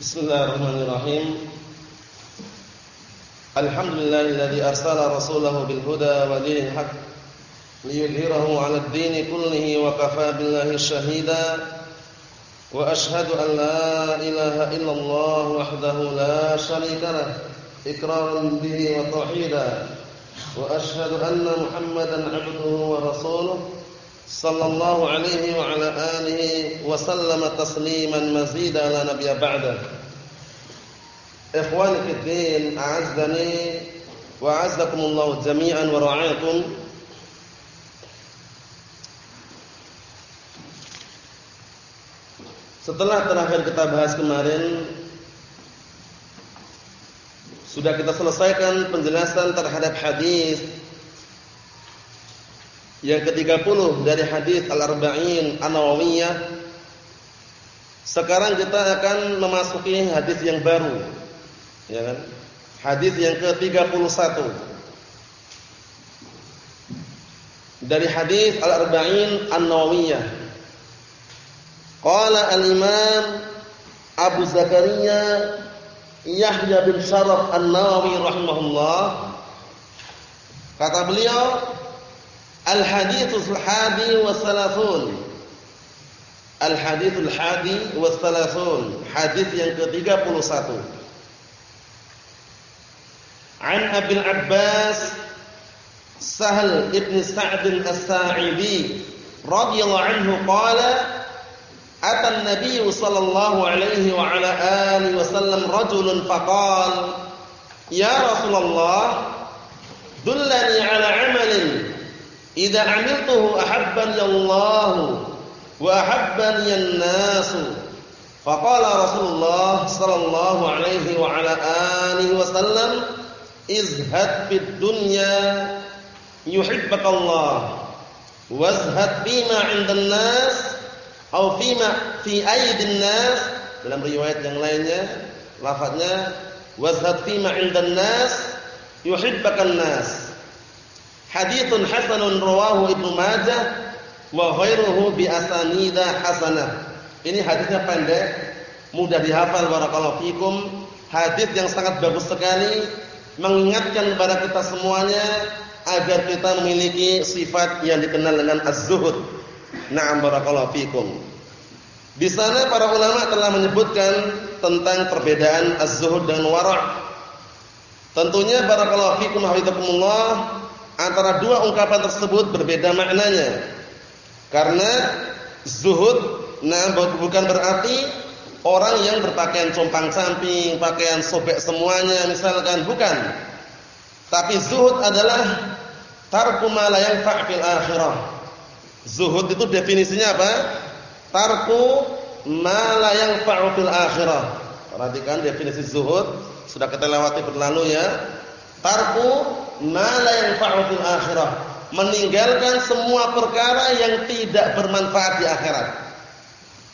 Bismillahirrahmanirrahim. Alhamdulillahilladzi arsala rasulahu bil huda wa dinil haqq liyudhhirahu 'alad dini kullihi wa kafaa billahi shahida. Wa ashhadu an la ilaha illallah wahdahu la syarika lah iqraran bihi wa tauhida. Wa ashhadu anna Muhammadan 'abduhu wa rasuluhu sallallahu alaihi wa ala alihi wa sallama tasliman mazida ala nabiyya ba'da ikhwani fi din a'azzani wa a'azzakumullah jami'an wa ra'akum setelah terakhir kita bahas kemarin sudah kita selesaikan penjelasan terhadap hadis yang ke-30 dari hadis Al-Arba'in An-Nawawiyah. Sekarang kita akan memasuki hadis yang baru. Ya kan? Hadis yang ke-31. Dari hadis Al-Arba'in An-Nawawiyah. Qala al-Imam Abu Zakaria Yahya bin Syaraf An-Nawawi rahimahullah kata beliau Al-hadithul hadi wa salasun. Al-hadithul hadi wa salasun. Hadith yang ke-31. An Abil Abbas Sahal ibn Sa'd as-Sa'idi radhiyallahu anhu qala Ata an-nabiy sallallahu alaihi wa ala alihi wasallam rajulun faqala Ya Rasulullah dullani ala amalin Idza amiltuhu ahabbani Allah wa ahabbani an-nas. Faqala Rasulullah sallallahu alaihi wa ala alihi wasallam izhad fid dunya yuhibbaka Allah wazhad bima 'indan nas atau fima fi aydin nas dalam riwayat yang lainnya lafaznya wazhad fima 'indan nas yuhibbaka an-nas Haditsun hasanun rawahu Ibnu Majah wa ghairuhu bi asanida hasanah. Ini hadisnya pendek, mudah dihafal barakallahu fikum. Hadis yang sangat bagus sekali mengingatkan kepada kita semuanya agar kita memiliki sifat yang dikenal dengan az-zuhud. Na'am barakallahu fikum. Di sana para ulama telah menyebutkan tentang perbedaan az-zuhud dan wara'. Tentunya barakallahu fikum hafizakumullah antara dua ungkapan tersebut berbeda maknanya. Karena zuhud nah bukan berarti orang yang berpakaian compang-camping, pakaian sobek semuanya misalkan, bukan. Tapi zuhud adalah tarku ma la yanfa' fil akhirah. Zuhud itu definisinya apa? Tarku ma la yanfa'u fil akhirah. Perhatikan definisi zuhud sudah kita lewati berlalu ya. Tarku mala yang fil akhirah, meninggalkan semua perkara yang tidak bermanfaat di akhirat.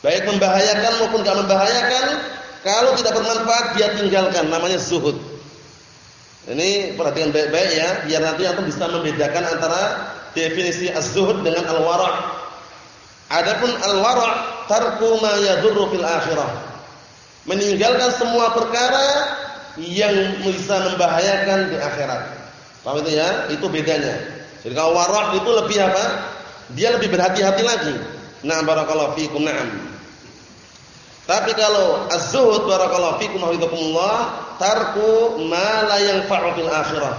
Baik membahayakan maupun tidak membahayakan, kalau tidak bermanfaat dia tinggalkan, namanya zuhud. Ini perhatikan baik-baik ya, biar nanti antum bisa membedakan antara definisi az-zuhud dengan al-wara'. Adapun al-wara' tarku ma yadurru fil akhirah. Meninggalkan semua perkara yang bisa membahayakan di akhirat. Paham itu ya? Itu bedanya. Jadi kalau waraq itu lebih apa? Dia lebih berhati-hati lagi. Nah, barakallahu fikum. Naam. Tapi kalau az-zuhud barakallahu fikum hafizakumullah tarku ma la yanfa'u fil akhirah.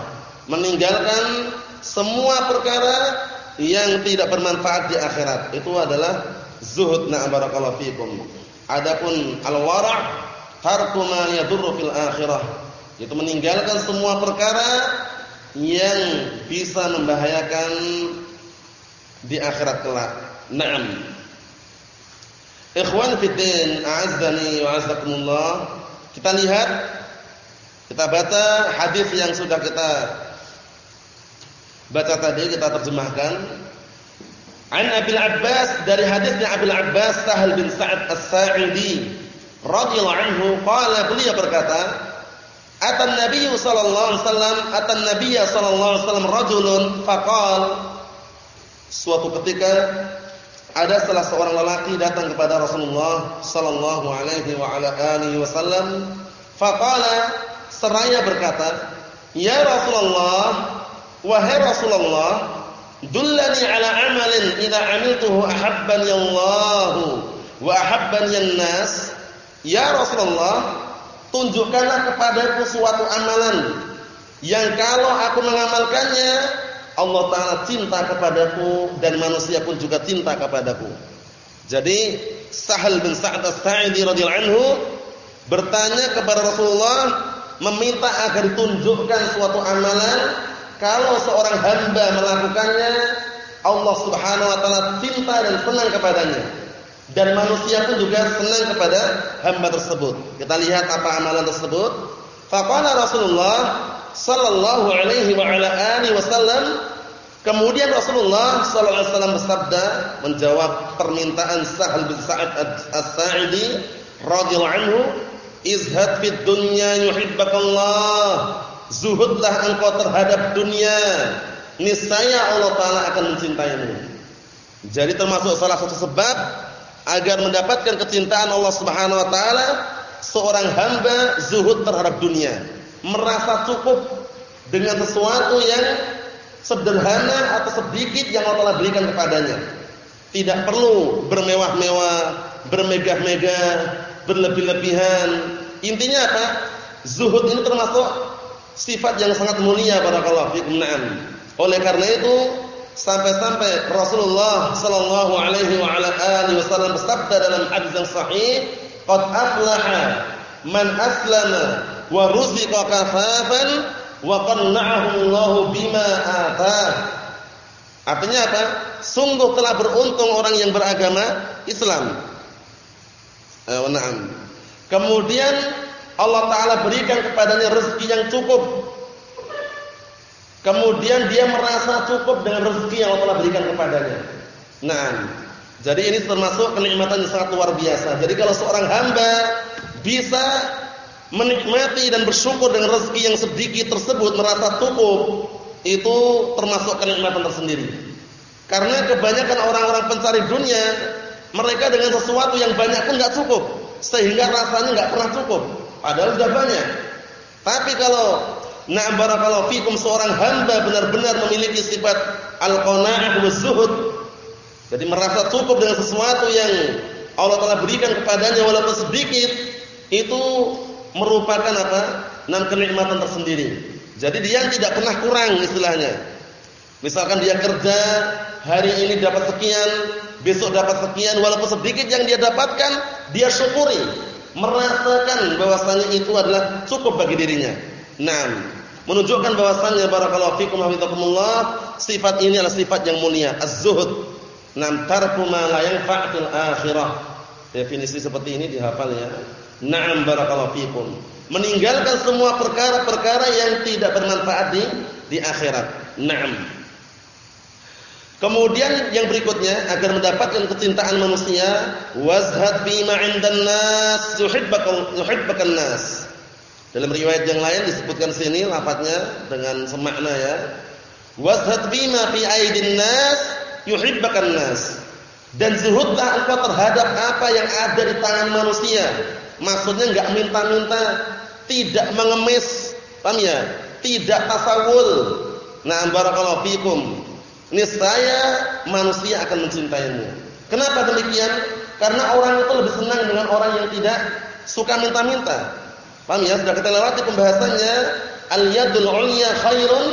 Meninggalkan semua perkara yang tidak bermanfaat di akhirat. Itu adalah zuhud. Nah, barakallahu fikum. Adapun al-wara' tarku ma yadurru fil akhirah. Itu meninggalkan semua perkara yang bisa membahayakan di akhirat kelak. Naam. Ikhwan fiddin, a'azzani wa a'azzakumullah. Kita lihat kita baca hadis yang sudah kita baca tadi kita terjemahkan. An Abil Abbas dari hadisnya Abil Abbas Sahal bin Sa'ad As-Sa'idi radhiyallahu anhu qala beliau berkata Atan Nabi sallallahu alaihi wasallam, atan Nabi sallallahu alaihi wasallam rajulun faqal suatu ketika ada salah seorang lelaki datang kepada Rasulullah sallallahu alaihi wa ala alihi wasallam, faqala seraya berkata, "Ya Rasulullah, wahai Rasulullah, dullani ala amalin idza amiltuhu ahabbani Allah wa ahabbani an-nas." Ya Rasulullah, tunjukkanlah kepadaku suatu amalan yang kalau aku mengamalkannya Allah taala cinta kepadaku dan manusia pun juga cinta kepadaku. Jadi Sahal bin Sa'ad As-Sa'idi radhiyallahu anhu bertanya kepada Rasulullah meminta agar ditunjukkan suatu amalan kalau seorang hamba melakukannya Allah Subhanahu wa taala cinta dan senang kepadanya dan manusia pun juga senang kepada hamba tersebut. Kita lihat apa amalan tersebut. Faqala Rasulullah sallallahu alaihi wasallam kemudian Rasulullah sallallahu alaihi wasallam bersabda menjawab permintaan Sahal bin Sa'ad As-Sa'idi radhiyallahu anhu izhad fid dunya yuhibbakallah zuhudlah engkau terhadap dunia niscaya Allah taala akan mencintaimu jadi termasuk salah satu sebab agar mendapatkan kecintaan Allah Subhanahu wa taala seorang hamba zuhud terhadap dunia merasa cukup dengan sesuatu yang sederhana atau sedikit yang Allah berikan kepadanya. Tidak perlu bermewah-mewah, bermegah-megah, berlebih-lebihan. Intinya apa? Zuhud ini termasuk sifat yang sangat mulia barakallahu fikum na'am. Oleh karena itu sampai-sampai Rasulullah sallallahu alaihi wa ala alihi wasallam bersabda dalam hadis yang sahih, "Qad aflaha man aslama wa ruziqa kafafan wa qanna'ahu Allah bima atah. Artinya apa? Sungguh telah beruntung orang yang beragama Islam. Eh. Kemudian Allah taala berikan kepadanya rezeki yang cukup. Kemudian dia merasa cukup dengan rezeki yang Allah telah berikan kepadanya. Nah, jadi ini termasuk kenikmatan yang sangat luar biasa. Jadi kalau seorang hamba bisa menikmati dan bersyukur dengan rezeki yang sedikit tersebut merasa cukup itu termasuk kenikmatan tersendiri. Karena kebanyakan orang-orang pencari dunia mereka dengan sesuatu yang banyak pun nggak cukup sehingga rasanya nggak pernah cukup padahal sudah banyak. Tapi kalau na'am barakallahu fikum seorang hamba benar-benar memiliki sifat al-qanaah wa zuhud jadi merasa cukup dengan sesuatu yang Allah telah berikan kepadanya walaupun sedikit itu merupakan apa? Enam kenikmatan tersendiri. Jadi dia tidak pernah kurang istilahnya. Misalkan dia kerja hari ini dapat sekian, besok dapat sekian, walaupun sedikit yang dia dapatkan, dia syukuri, merasakan bahwasanya itu adalah cukup bagi dirinya. Nah, menunjukkan bahwasanya barakallahu fikum hafizakumullah, sifat ini adalah sifat yang mulia, az-zuhud. Nam tarku ma la akhirah. Definisi seperti ini dihafal ya. Na'am barakallahu fikum. Meninggalkan semua perkara-perkara yang tidak bermanfaat di di akhirat. Na'am. Kemudian yang berikutnya agar mendapatkan kecintaan manusia, wazhad bima 'indan nas yuhibbakan nas. Dalam riwayat yang lain disebutkan sini lafadznya dengan semakna ya. Wazhad bima fi aidin nas yuhibbakan nas. Dan zuhudlah engkau terhadap apa yang ada di tangan manusia Maksudnya enggak minta-minta, tidak mengemis, paham ya? Tidak tasawul. Nah, barakallahu fikum. Niscaya manusia akan mencintaimu. Kenapa demikian? Karena orang itu lebih senang dengan orang yang tidak suka minta-minta. Paham ya? Sudah kita lewati pembahasannya, al-yadul 'ulya khairun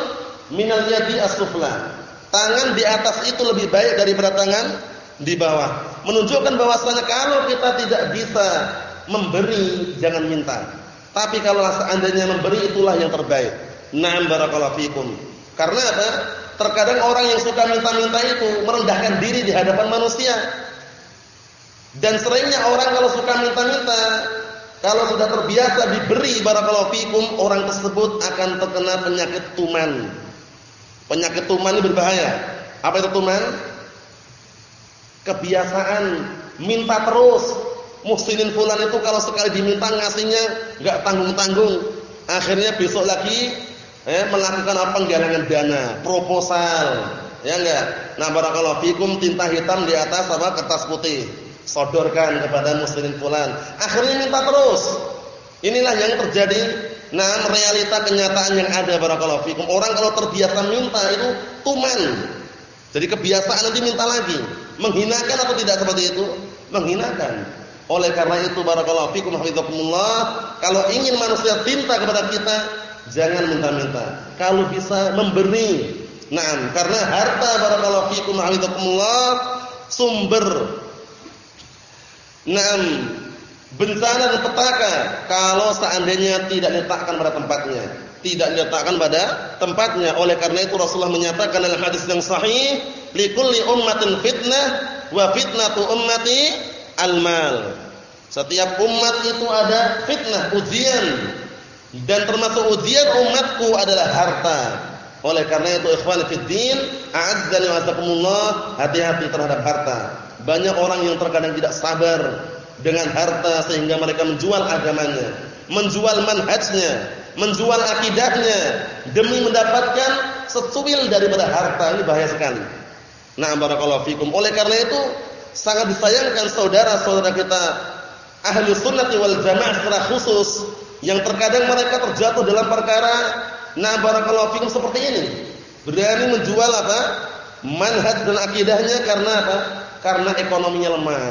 minal yadi as-sufla. Tangan di atas itu lebih baik daripada tangan di bawah. Menunjukkan bahwasanya kalau kita tidak bisa memberi jangan minta. Tapi kalau seandainya memberi itulah yang terbaik. Na'am barakallahu fikum. Karena apa? Terkadang orang yang suka minta-minta itu merendahkan diri di hadapan manusia. Dan seringnya orang kalau suka minta-minta, kalau sudah terbiasa diberi barakallahu fikum, orang tersebut akan terkena penyakit tuman. Penyakit tuman ini berbahaya. Apa itu tuman? Kebiasaan minta terus, Muhsinin fulan itu kalau sekali diminta ngasihnya enggak tanggung-tanggung. Akhirnya besok lagi eh, melakukan apa penggalangan dana, proposal. Ya enggak? Nah, barakallahu fikum tinta hitam di atas apa kertas putih. Sodorkan kepada muslimin fulan. Akhirnya minta terus. Inilah yang terjadi nah realita kenyataan yang ada barakallahu. Orang kalau terbiasa minta itu tuman. Jadi kebiasaan nanti minta lagi. Menghinakan atau tidak seperti itu? Menghinakan. Oleh karena itu barakallahu fikum kalau ingin manusia cinta kepada kita, jangan minta-minta. Kalau bisa memberi Nah, karena harta barakallahu fikum sumber Naam bencana dan petaka kalau seandainya tidak diletakkan pada tempatnya, tidak diletakkan pada tempatnya. Oleh karena itu Rasulullah menyatakan dalam hadis yang sahih, likulli ummatin fitnah wa fitnatu ummati al-mal. Setiap umat itu ada fitnah, ujian. Dan termasuk ujian umatku adalah harta. Oleh karena itu ikhwan fiddin, a'azzani wa hati-hati terhadap harta. Banyak orang yang terkadang tidak sabar dengan harta sehingga mereka menjual agamanya, menjual manhajnya, menjual akidahnya demi mendapatkan secuil daripada harta. Ini bahaya sekali. Nah, barakallahu fikum. Oleh karena itu sangat disayangkan saudara-saudara kita ahli sunnati wal jamaah secara khusus yang terkadang mereka terjatuh dalam perkara Nah, barakallahu fikum seperti ini. Berani menjual apa? Manhaj dan akidahnya karena apa? Karena ekonominya lemah.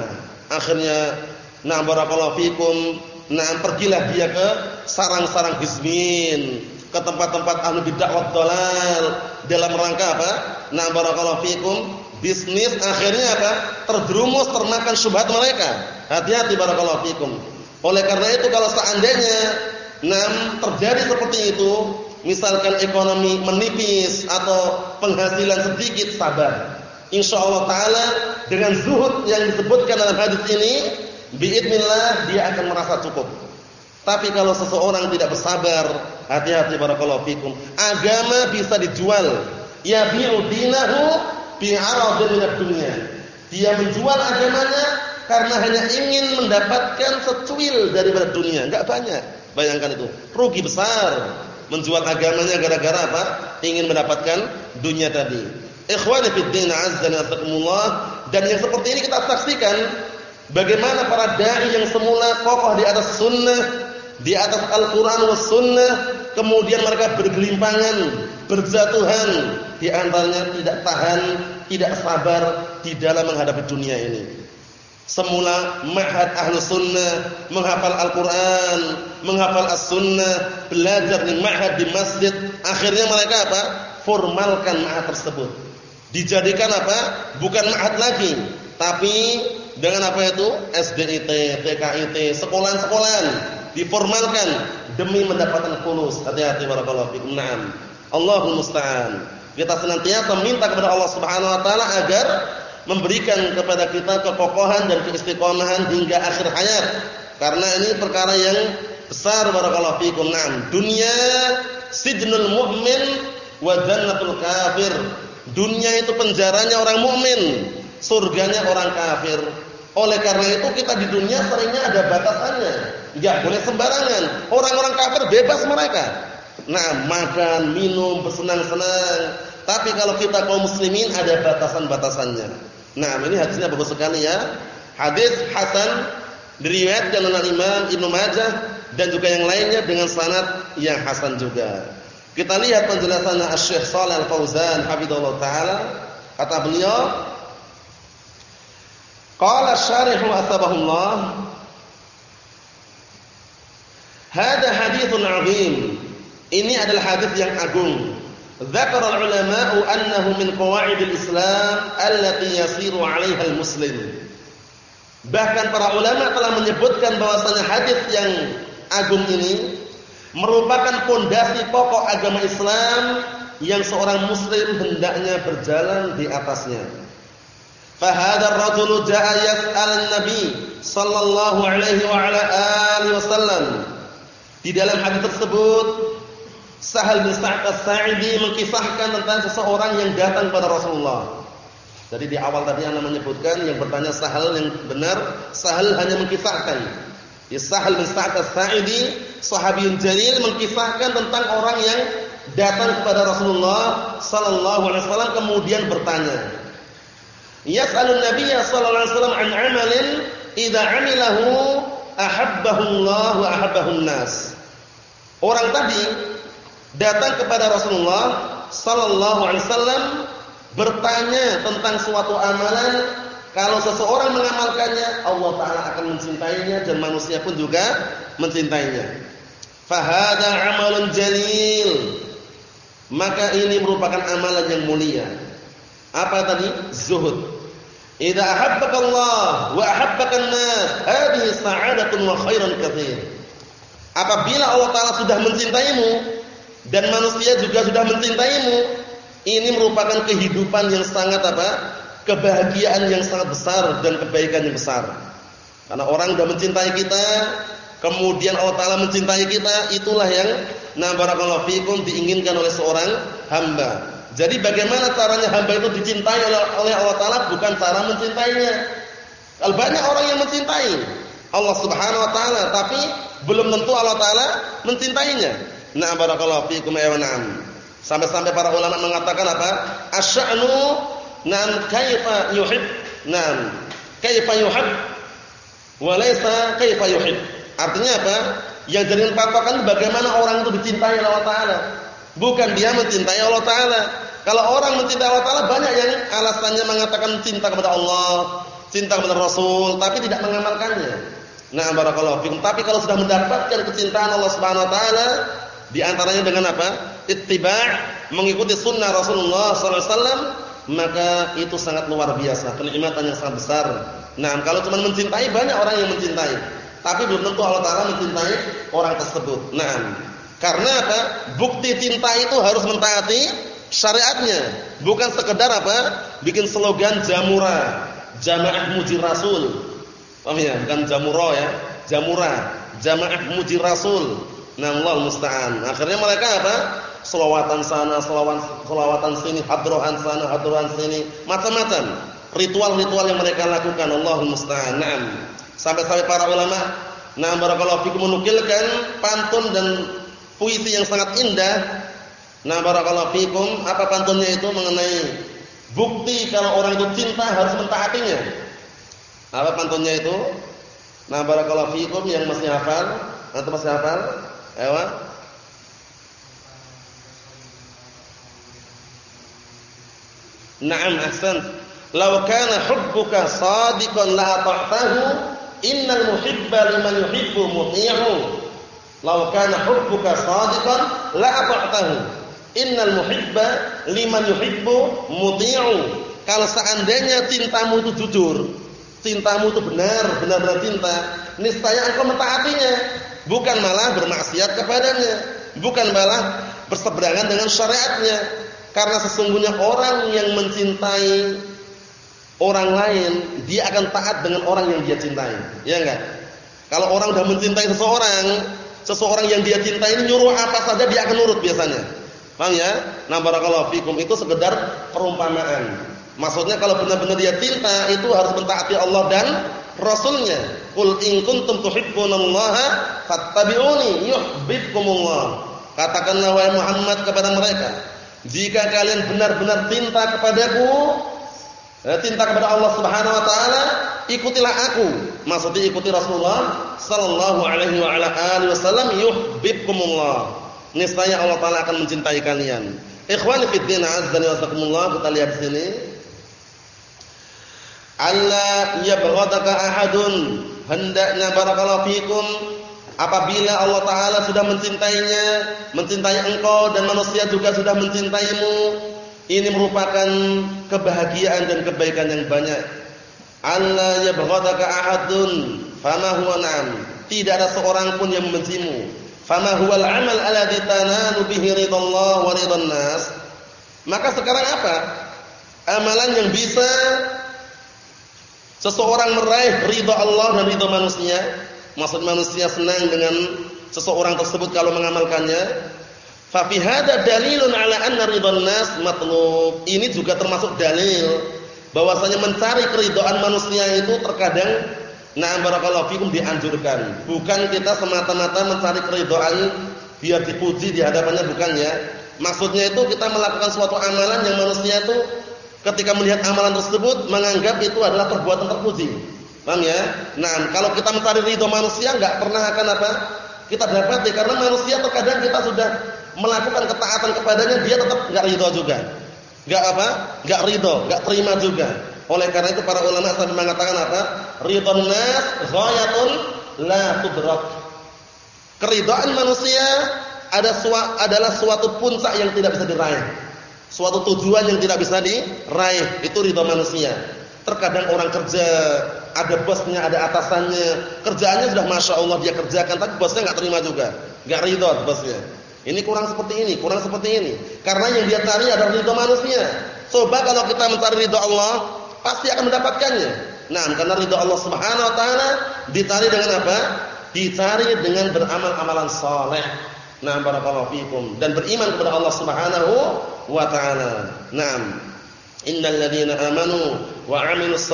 Akhirnya, nah barakallahu fikum, nah pergilah dia ke sarang-sarang hizmin, ke tempat-tempat ahli bid'ah dalal dalam rangka apa? Nah barakallahu fikum, bisnis akhirnya apa? Terjerumus termakan syubhat mereka. Hati-hati barakallahu fikum. Oleh karena itu kalau seandainya nam terjadi seperti itu, misalkan ekonomi menipis atau penghasilan sedikit sabar. Insyaallah taala dengan zuhud yang disebutkan dalam hadis ini biidznillah dia akan merasa cukup. Tapi kalau seseorang tidak bersabar, hati-hati barakallahu fikum. Agama bisa dijual. Ya bi'u dinahu bi'aradin minad dunya. Dia menjual agamanya karena hanya ingin mendapatkan secuil daripada dunia, enggak banyak. Bayangkan itu, rugi besar menjual agamanya gara-gara apa? Ingin mendapatkan dunia tadi. Ikhwani fid din azza dan yang seperti ini kita saksikan bagaimana para dai yang semula kokoh di atas sunnah, di atas Al-Qur'an was sunnah, kemudian mereka bergelimpangan, berjatuhan, di antaranya tidak tahan, tidak sabar di dalam menghadapi dunia ini. Semula ma'had ahlu sunnah, menghafal Al-Quran, menghafal as-sunnah, belajar di ma'had di masjid. Akhirnya mereka apa? Formalkan ma'had tersebut. Dijadikan apa? Bukan ma'had lagi. Tapi dengan apa itu? SDIT, TKIT, sekolah-sekolahan. Diformalkan demi mendapatkan kulus. Hati-hati barakallahu fikum. Naam. Allahul musta'an. Kita senantiasa minta kepada Allah Subhanahu wa taala agar memberikan kepada kita kekokohan dan keistiqomahan hingga akhir hayat. Karena ini perkara yang besar barakallahu fikum. Naam, dunia sijnul mu'min wa jannatul kafir. Dunia itu penjaranya orang mukmin, surganya orang kafir. Oleh karena itu kita di dunia seringnya ada batasannya. Enggak boleh sembarangan. Orang-orang kafir bebas mereka. Nah, makan, minum, bersenang-senang. Tapi kalau kita kaum muslimin ada batasan-batasannya. Nah, ini hadisnya bagus sekali ya. Hadis hasan diriwayatkan oleh Imam Ibnu Majah dan juga yang lainnya dengan sanad yang hasan juga. Kita lihat penjelasannya Asy-Syaikh Shalal Al-Fauzan hafizallahu taala. Kata beliau, qala syarih wa asbahullah Hada hadithun azim. Ini adalah hadis yang agung. ذكر العلماء أنه من قواعد الإسلام التي يسير عليها المسلم Bahkan para ulama telah menyebutkan bahwasanya hadis yang agung ini merupakan pondasi pokok agama Islam yang seorang muslim hendaknya berjalan di atasnya. Fahadha ar-rajulu jaa yas'al an-nabi sallallahu alaihi wa ala alihi wasallam. Di dalam hadis tersebut Sahal bin Sa'ad As-Sa'idi mengkisahkan tentang seseorang yang datang kepada Rasulullah. Jadi di awal tadi Anda menyebutkan yang bertanya Sahal yang benar, Sahal hanya mengkisahkan. Sahal bin Sa'ad As-Sa'idi, sahabi jalil mengkisahkan tentang orang yang datang kepada Rasulullah sallallahu alaihi wasallam kemudian bertanya. Yas'alun Nabiy sallallahu alaihi wasallam an 'amalin idza 'amilahu ahabbahu Allah wa ahabbahu nas. Orang tadi datang kepada Rasulullah sallallahu alaihi wasallam bertanya tentang suatu amalan kalau seseorang mengamalkannya Allah taala akan mencintainya dan manusia pun juga mencintainya. Fahada amalun jalil. Maka ini merupakan amalan yang mulia. Apa tadi? Zuhud. Idza ahabbaka Allah wa ahabbaka an-nas, hadhihi sa'adatun wa khairun katsir. Apabila Allah taala sudah mencintaimu dan manusia juga sudah mencintaimu, ini merupakan kehidupan yang sangat apa? Kebahagiaan yang sangat besar dan kebaikan yang besar. Karena orang sudah mencintai kita, kemudian Allah taala mencintai kita, itulah yang na barakallahu fikum diinginkan oleh seorang hamba. Jadi bagaimana caranya hamba itu dicintai oleh, Allah taala bukan cara mencintainya. Kalau banyak orang yang mencintai Allah Subhanahu wa taala tapi belum tentu Allah taala mencintainya. Na barakallahu fikum ya na'am. Sampai-sampai para ulama mengatakan apa? Asy'anu nan kaifa yuhib? Nam. Kaifa yuhib? Wa laysa kaifa yuhib. Artinya apa? Yang jadi patokan bagaimana orang itu dicintai Allah Taala. Bukan dia mencintai Allah Taala. Kalau orang mencintai Allah Taala banyak yang alasannya mengatakan cinta kepada Allah, cinta kepada Rasul, tapi tidak mengamalkannya. Nah, barakallahu fikum. Tapi kalau sudah mendapatkan kecintaan Allah Subhanahu wa taala, di antaranya dengan apa? Ittiba', mengikuti sunnah Rasulullah sallallahu alaihi wasallam, maka itu sangat luar biasa, kenikmatan yang sangat besar. Nah, kalau cuma mencintai banyak orang yang mencintai. Tapi belum tentu Allah Taala mencintai orang tersebut. Nah, karena apa? Bukti cinta itu harus mentaati syariatnya, bukan sekedar apa? Bikin slogan jamura, jamaah muji rasul. Paham ya? Bukan jamuro ya, jamura, jamaah muji rasul. Nah, Allah musta'an. Akhirnya mereka apa? Selawatan sana, selawatan, selawatan sini, hadrohan sana, hadrohan sini, macam-macam. Ritual-ritual yang mereka lakukan. Allah musta'an. Sampai-sampai para ulama nah barakallahu fikum menukilkan pantun dan puisi yang sangat indah. Nah barakallahu fikum, apa pantunnya itu mengenai bukti kalau orang itu cinta harus mentaatinya. Apa pantunnya itu? Nah barakallahu fikum yang masih hafal, atau masih hafal? Ewa? Naam ahsan. Law kana hubbuka sadiqan la ata'tahu Innal muhibba liman yuhibbu muti'u. Law kana hubbuka shadiqan la ata'tahu. Innal muhibba liman yuhibbu muti'u. Kalau seandainya cintamu itu jujur, cintamu itu benar, benar-benar cinta, niscaya engkau mentaatinya, bukan malah bermaksiat kepadanya, bukan malah berseberangan dengan syariatnya. Karena sesungguhnya orang yang mencintai orang lain, dia akan taat dengan orang yang dia cintai. Ya enggak? Kalau orang sudah mencintai seseorang, seseorang yang dia cintai ini nyuruh apa saja dia akan nurut biasanya. Paham ya? Nah, barakallahu fikum itu sekedar perumpamaan. Maksudnya kalau benar-benar dia cinta itu harus mentaati Allah dan Rasulnya. Qul in kuntum tuhibbunallaha fattabi'uni yuhibbukumullah. Katakanlah wahai Muhammad kepada mereka, jika kalian benar-benar cinta kepadaku, Eh, cinta kepada Allah Subhanahu wa taala, ikutilah aku. Maksudnya ikuti Rasulullah sallallahu alaihi wa ala alihi wasallam yuhibbukumullah. Niscaya Allah taala akan mencintai kalian. Ikhwani fid din azza wa jalla, kita lihat di sini. Allah yabghadaka ahadun. Hendaknya barakallahu fikum apabila Allah taala sudah mencintainya, mencintai engkau dan manusia juga sudah mencintaimu, ini merupakan kebahagiaan dan kebaikan yang banyak. Allah yabghadaka ahadun fama huwa na'am. Tidak ada seorang pun yang membencimu. Fama huwal amal alladhi tanalu bihi ridallah wa ridan nas. Maka sekarang apa? Amalan yang bisa seseorang meraih ridha Allah dan ridha manusia. Maksud manusia senang dengan seseorang tersebut kalau mengamalkannya Fa fi hadza dalilun ala anna ridwan nas matlub. Ini juga termasuk dalil bahwasanya mencari keridhaan manusia itu terkadang na'am barakallahu fikum dianjurkan. Bukan kita semata-mata mencari keridhaan biar dipuji di hadapannya bukan ya. Maksudnya itu kita melakukan suatu amalan yang manusia itu ketika melihat amalan tersebut menganggap itu adalah perbuatan terpuji. Paham ya? Nah, kalau kita mencari ridho manusia enggak pernah akan apa? Kita dapati karena manusia terkadang kita sudah melakukan ketaatan kepadanya dia tetap enggak ridho juga. Enggak apa? Enggak ridho, enggak terima juga. Oleh karena itu para ulama sampai mengatakan apa? Ridhon nas ghayatun la tudrak. Keridhaan manusia ada adalah suatu puncak yang tidak bisa diraih. Suatu tujuan yang tidak bisa diraih, itu ridha manusia. Terkadang orang kerja, ada bosnya, ada atasannya, kerjaannya sudah masya Allah dia kerjakan, tapi bosnya nggak terima juga, nggak ridho bosnya. Ini kurang seperti ini, kurang seperti ini. Karena yang dia cari adalah ridho manusia. Coba kalau kita mencari ridho Allah, pasti akan mendapatkannya. Nah, karena ridho Allah Subhanahu Wa Taala dicari dengan apa? Dicari dengan beramal amalan soleh. Nah, barakallahu fikum dan beriman kepada Allah Subhanahu wa taala. Naam. Innal ladzina amanu wa 'amilus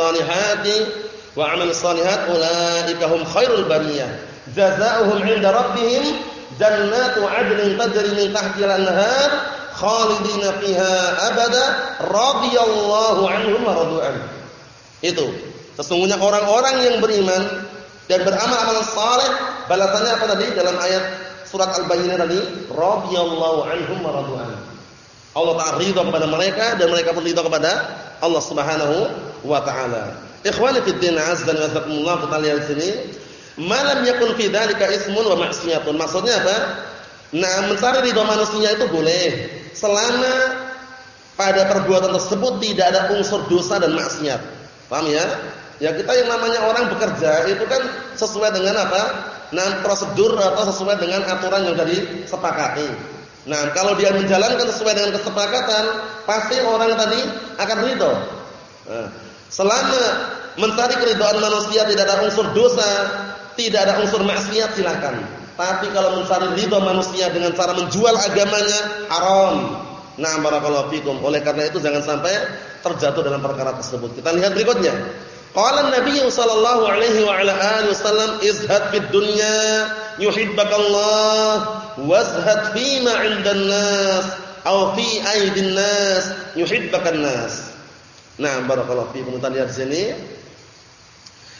wa 'amilus solihat ulaika khairul bariyah. Jazaohum 'inda rabbihim jannatu 'adnin tajri min tahtiha al-anhar khalidina fiha abada radhiyallahu 'anhum wa. Itu. Sesungguhnya orang-orang yang beriman dan beramal amalan saleh balasannya apa tadi dalam ayat surat Al-Bayyinah tadi, radhiyallahu anhum wa radwan. Allah Ta'ala ridha kepada mereka dan mereka pun ridha kepada Allah Subhanahu wa taala. Ikhwani fid din azza wa jalla kita lihat di sini, malam yakun fi dzalika ismun wa ma'siyatun. Maksudnya apa? Nah, mencari ridha manusia itu boleh selama pada perbuatan tersebut tidak ada unsur dosa dan maksiat. Paham ya? Ya kita yang namanya orang bekerja itu kan sesuai dengan apa? Nah, prosedur atau sesuai dengan aturan yang sudah disepakati. Nah, kalau dia menjalankan sesuai dengan kesepakatan, pasti orang tadi akan ridho. Nah, selama mencari keridhaan manusia tidak ada unsur dosa, tidak ada unsur maksiat silakan. Tapi kalau mencari ridho manusia dengan cara menjual agamanya haram. Nah, barakallahu fikum. Oleh karena itu jangan sampai terjatuh dalam perkara tersebut. Kita lihat berikutnya. Qala Nabi sallallahu alaihi wa ala alihi wasallam izhad fid dunya yuhibbaka Allah wazhad fima 'indan nas aw fi aidin nas yuhibbaka nas. Nah, barakallahu fiikum. Kita lihat sini.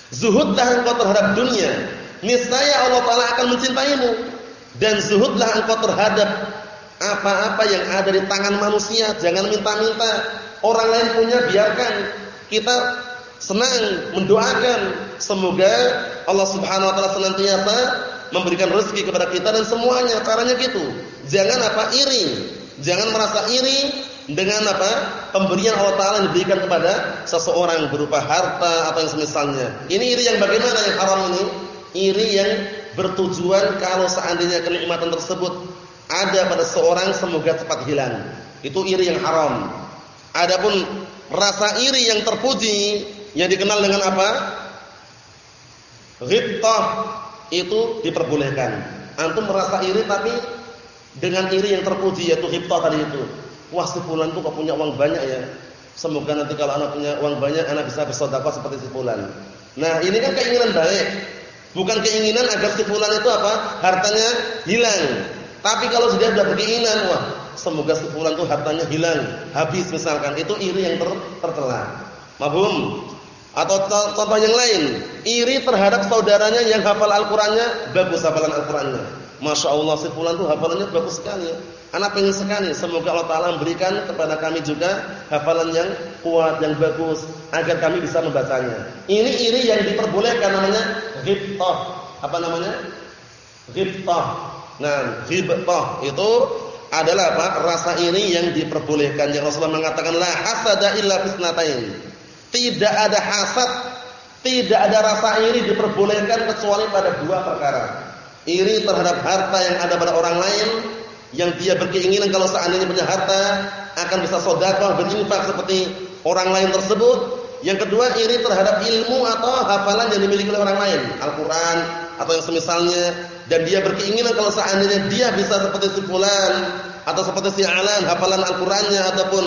Zuhudlah engkau terhadap dunia, niscaya Allah taala akan mencintaimu dan zuhudlah engkau terhadap apa-apa yang ada di tangan manusia, jangan minta-minta. Orang lain punya biarkan. Kita senang mendoakan semoga Allah Subhanahu wa taala senantiasa memberikan rezeki kepada kita dan semuanya caranya gitu. Jangan apa iri, jangan merasa iri dengan apa pemberian Allah taala yang diberikan kepada seseorang berupa harta atau yang semisalnya. Ini iri yang bagaimana yang haram ini? Iri yang bertujuan kalau seandainya kenikmatan tersebut ada pada seorang semoga cepat hilang. Itu iri yang haram. Adapun rasa iri yang terpuji yang dikenal dengan apa? Ghibtah itu diperbolehkan. Antum merasa iri tapi dengan iri yang terpuji yaitu ghibtah tadi itu. Wah si fulan tuh kok punya uang banyak ya. Semoga nanti kalau anak punya uang banyak anak bisa bersedekah seperti si fulan. Nah, ini kan keinginan baik. Bukan keinginan agar si fulan itu apa? Hartanya hilang. Tapi kalau sudah sudah berkeinginan, wah, semoga si fulan tuh hartanya hilang, habis misalkan, itu iri yang ter tercela. Mabum. Atau contoh yang lain, iri terhadap saudaranya yang hafal Al-Qur'annya, bagus hafalan Al-Qur'annya. Masya Allah si fulan tuh hafalannya bagus sekali. Anak pengen sekali, semoga Allah Taala memberikan kepada kami juga hafalan yang kuat, yang bagus, agar kami bisa membacanya. Ini iri yang diperbolehkan namanya ghibtah. Apa namanya? Ghibtah. Nah, ghibtah itu adalah apa? Rasa iri yang diperbolehkan. Yang Rasulullah mengatakan la hasada illa fisnatain. Tidak ada hasad, tidak ada rasa iri diperbolehkan kecuali pada dua perkara. Iri terhadap harta yang ada pada orang lain yang dia berkeinginan kalau seandainya punya harta akan bisa sedekah berinfak seperti orang lain tersebut. Yang kedua iri terhadap ilmu atau hafalan yang dimiliki oleh orang lain, Al-Qur'an atau yang semisalnya dan dia berkeinginan kalau seandainya dia bisa seperti si fulan atau seperti si alan hafalan Al-Qur'annya ataupun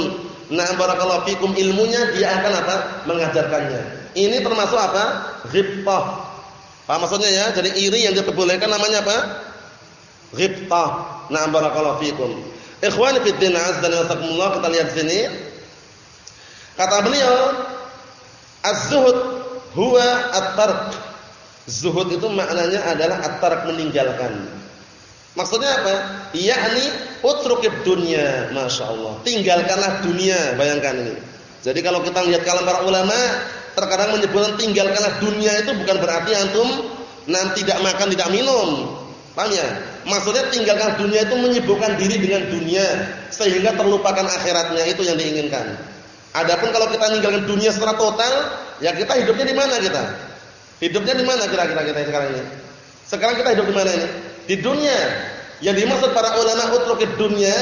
Nah barakallahu fikum ilmunya dia akan apa? Mengajarkannya. Ini termasuk apa? Ghibtah. Apa maksudnya ya? Jadi iri yang diperbolehkan namanya apa? Ghibtah. Nah barakallahu fikum. Ikhwani fi din azza wa jalla kita lihat sini. Kata beliau, az-zuhud huwa at-tark. Zuhud itu maknanya adalah at-tark meninggalkan. Maksudnya apa? Yakni utrukid dunya, Masya Allah. Tinggalkanlah dunia, bayangkan ini. Jadi kalau kita lihat kalam para ulama, terkadang menyebutkan tinggalkanlah dunia itu bukan berarti antum nanti tidak makan, tidak minum. Paham ya? Maksudnya tinggalkan dunia itu menyibukkan diri dengan dunia sehingga terlupakan akhiratnya itu yang diinginkan. Adapun kalau kita tinggalkan dunia secara total, ya kita hidupnya di mana kita? Hidupnya di mana kira-kira kita sekarang ini? Sekarang kita hidup di mana ini? Di dunia. Yang dimaksud para ulama utrukid dunia,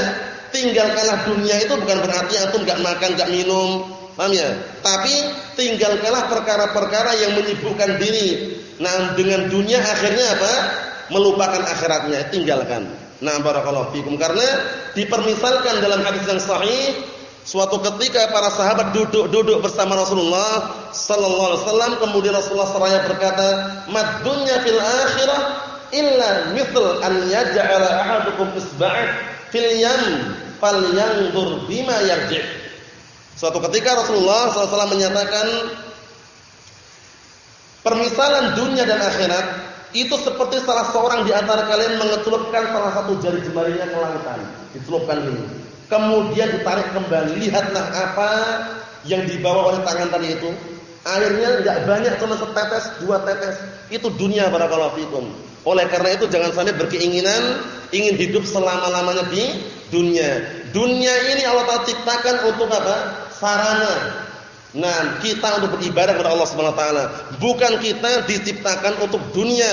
tinggalkanlah dunia itu bukan berarti antum enggak makan, enggak minum, paham ya? Tapi tinggalkanlah perkara-perkara yang menyibukkan diri. Nah, dengan dunia akhirnya apa? melupakan akhiratnya, tinggalkan. Nah, barakallahu fikum karena dipermisalkan dalam hadis yang sahih suatu ketika para sahabat duduk-duduk bersama Rasulullah sallallahu alaihi wasallam kemudian Rasulullah seraya berkata, "Mad dunya fil akhirah illa mithl an yaj'ala ahadukum isba'ah fil yam falyanzur bima yarji'." Suatu ketika Rasulullah SAW menyatakan permisalan dunia dan akhirat itu seperti salah seorang di antara kalian mengecelupkan salah satu jari jemarinya ke lautan, dicelupkan ini. Kemudian ditarik kembali, lihatlah apa yang dibawa oleh tangan tadi itu. Airnya tidak banyak, cuma setetes, dua tetes. Itu dunia barakallahu fikum. Oleh karena itu jangan sampai berkeinginan ingin hidup selama-lamanya di dunia. Dunia ini Allah Taala ciptakan untuk apa? Sarana Nah, kita untuk beribadah kepada Allah Subhanahu wa taala. Bukan kita diciptakan untuk dunia,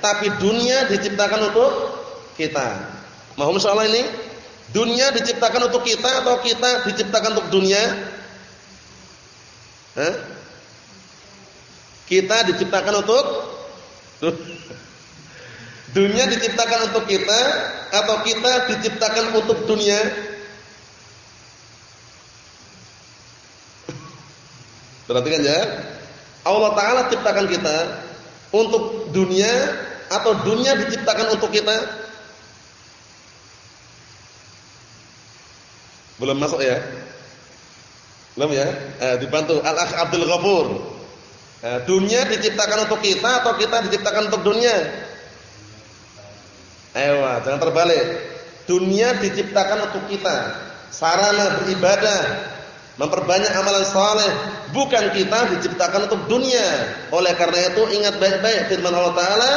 tapi dunia diciptakan untuk kita. Mau masalah ini? Dunia diciptakan untuk kita atau kita diciptakan untuk dunia? Hah? Kita diciptakan untuk dunia diciptakan untuk kita atau kita diciptakan untuk dunia? Perhatikan ya. Allah Ta'ala ciptakan kita untuk dunia atau dunia diciptakan untuk kita? Belum masuk ya? Belum ya? Eh, dibantu Al-Akh Abdul Ghafur. Eh, dunia diciptakan untuk kita atau kita diciptakan untuk dunia? Ayo, jangan terbalik. Dunia diciptakan untuk kita. Sarana beribadah, memperbanyak amalan saleh. Bukan kita diciptakan untuk dunia. Oleh karena itu ingat baik-baik firman Allah Taala,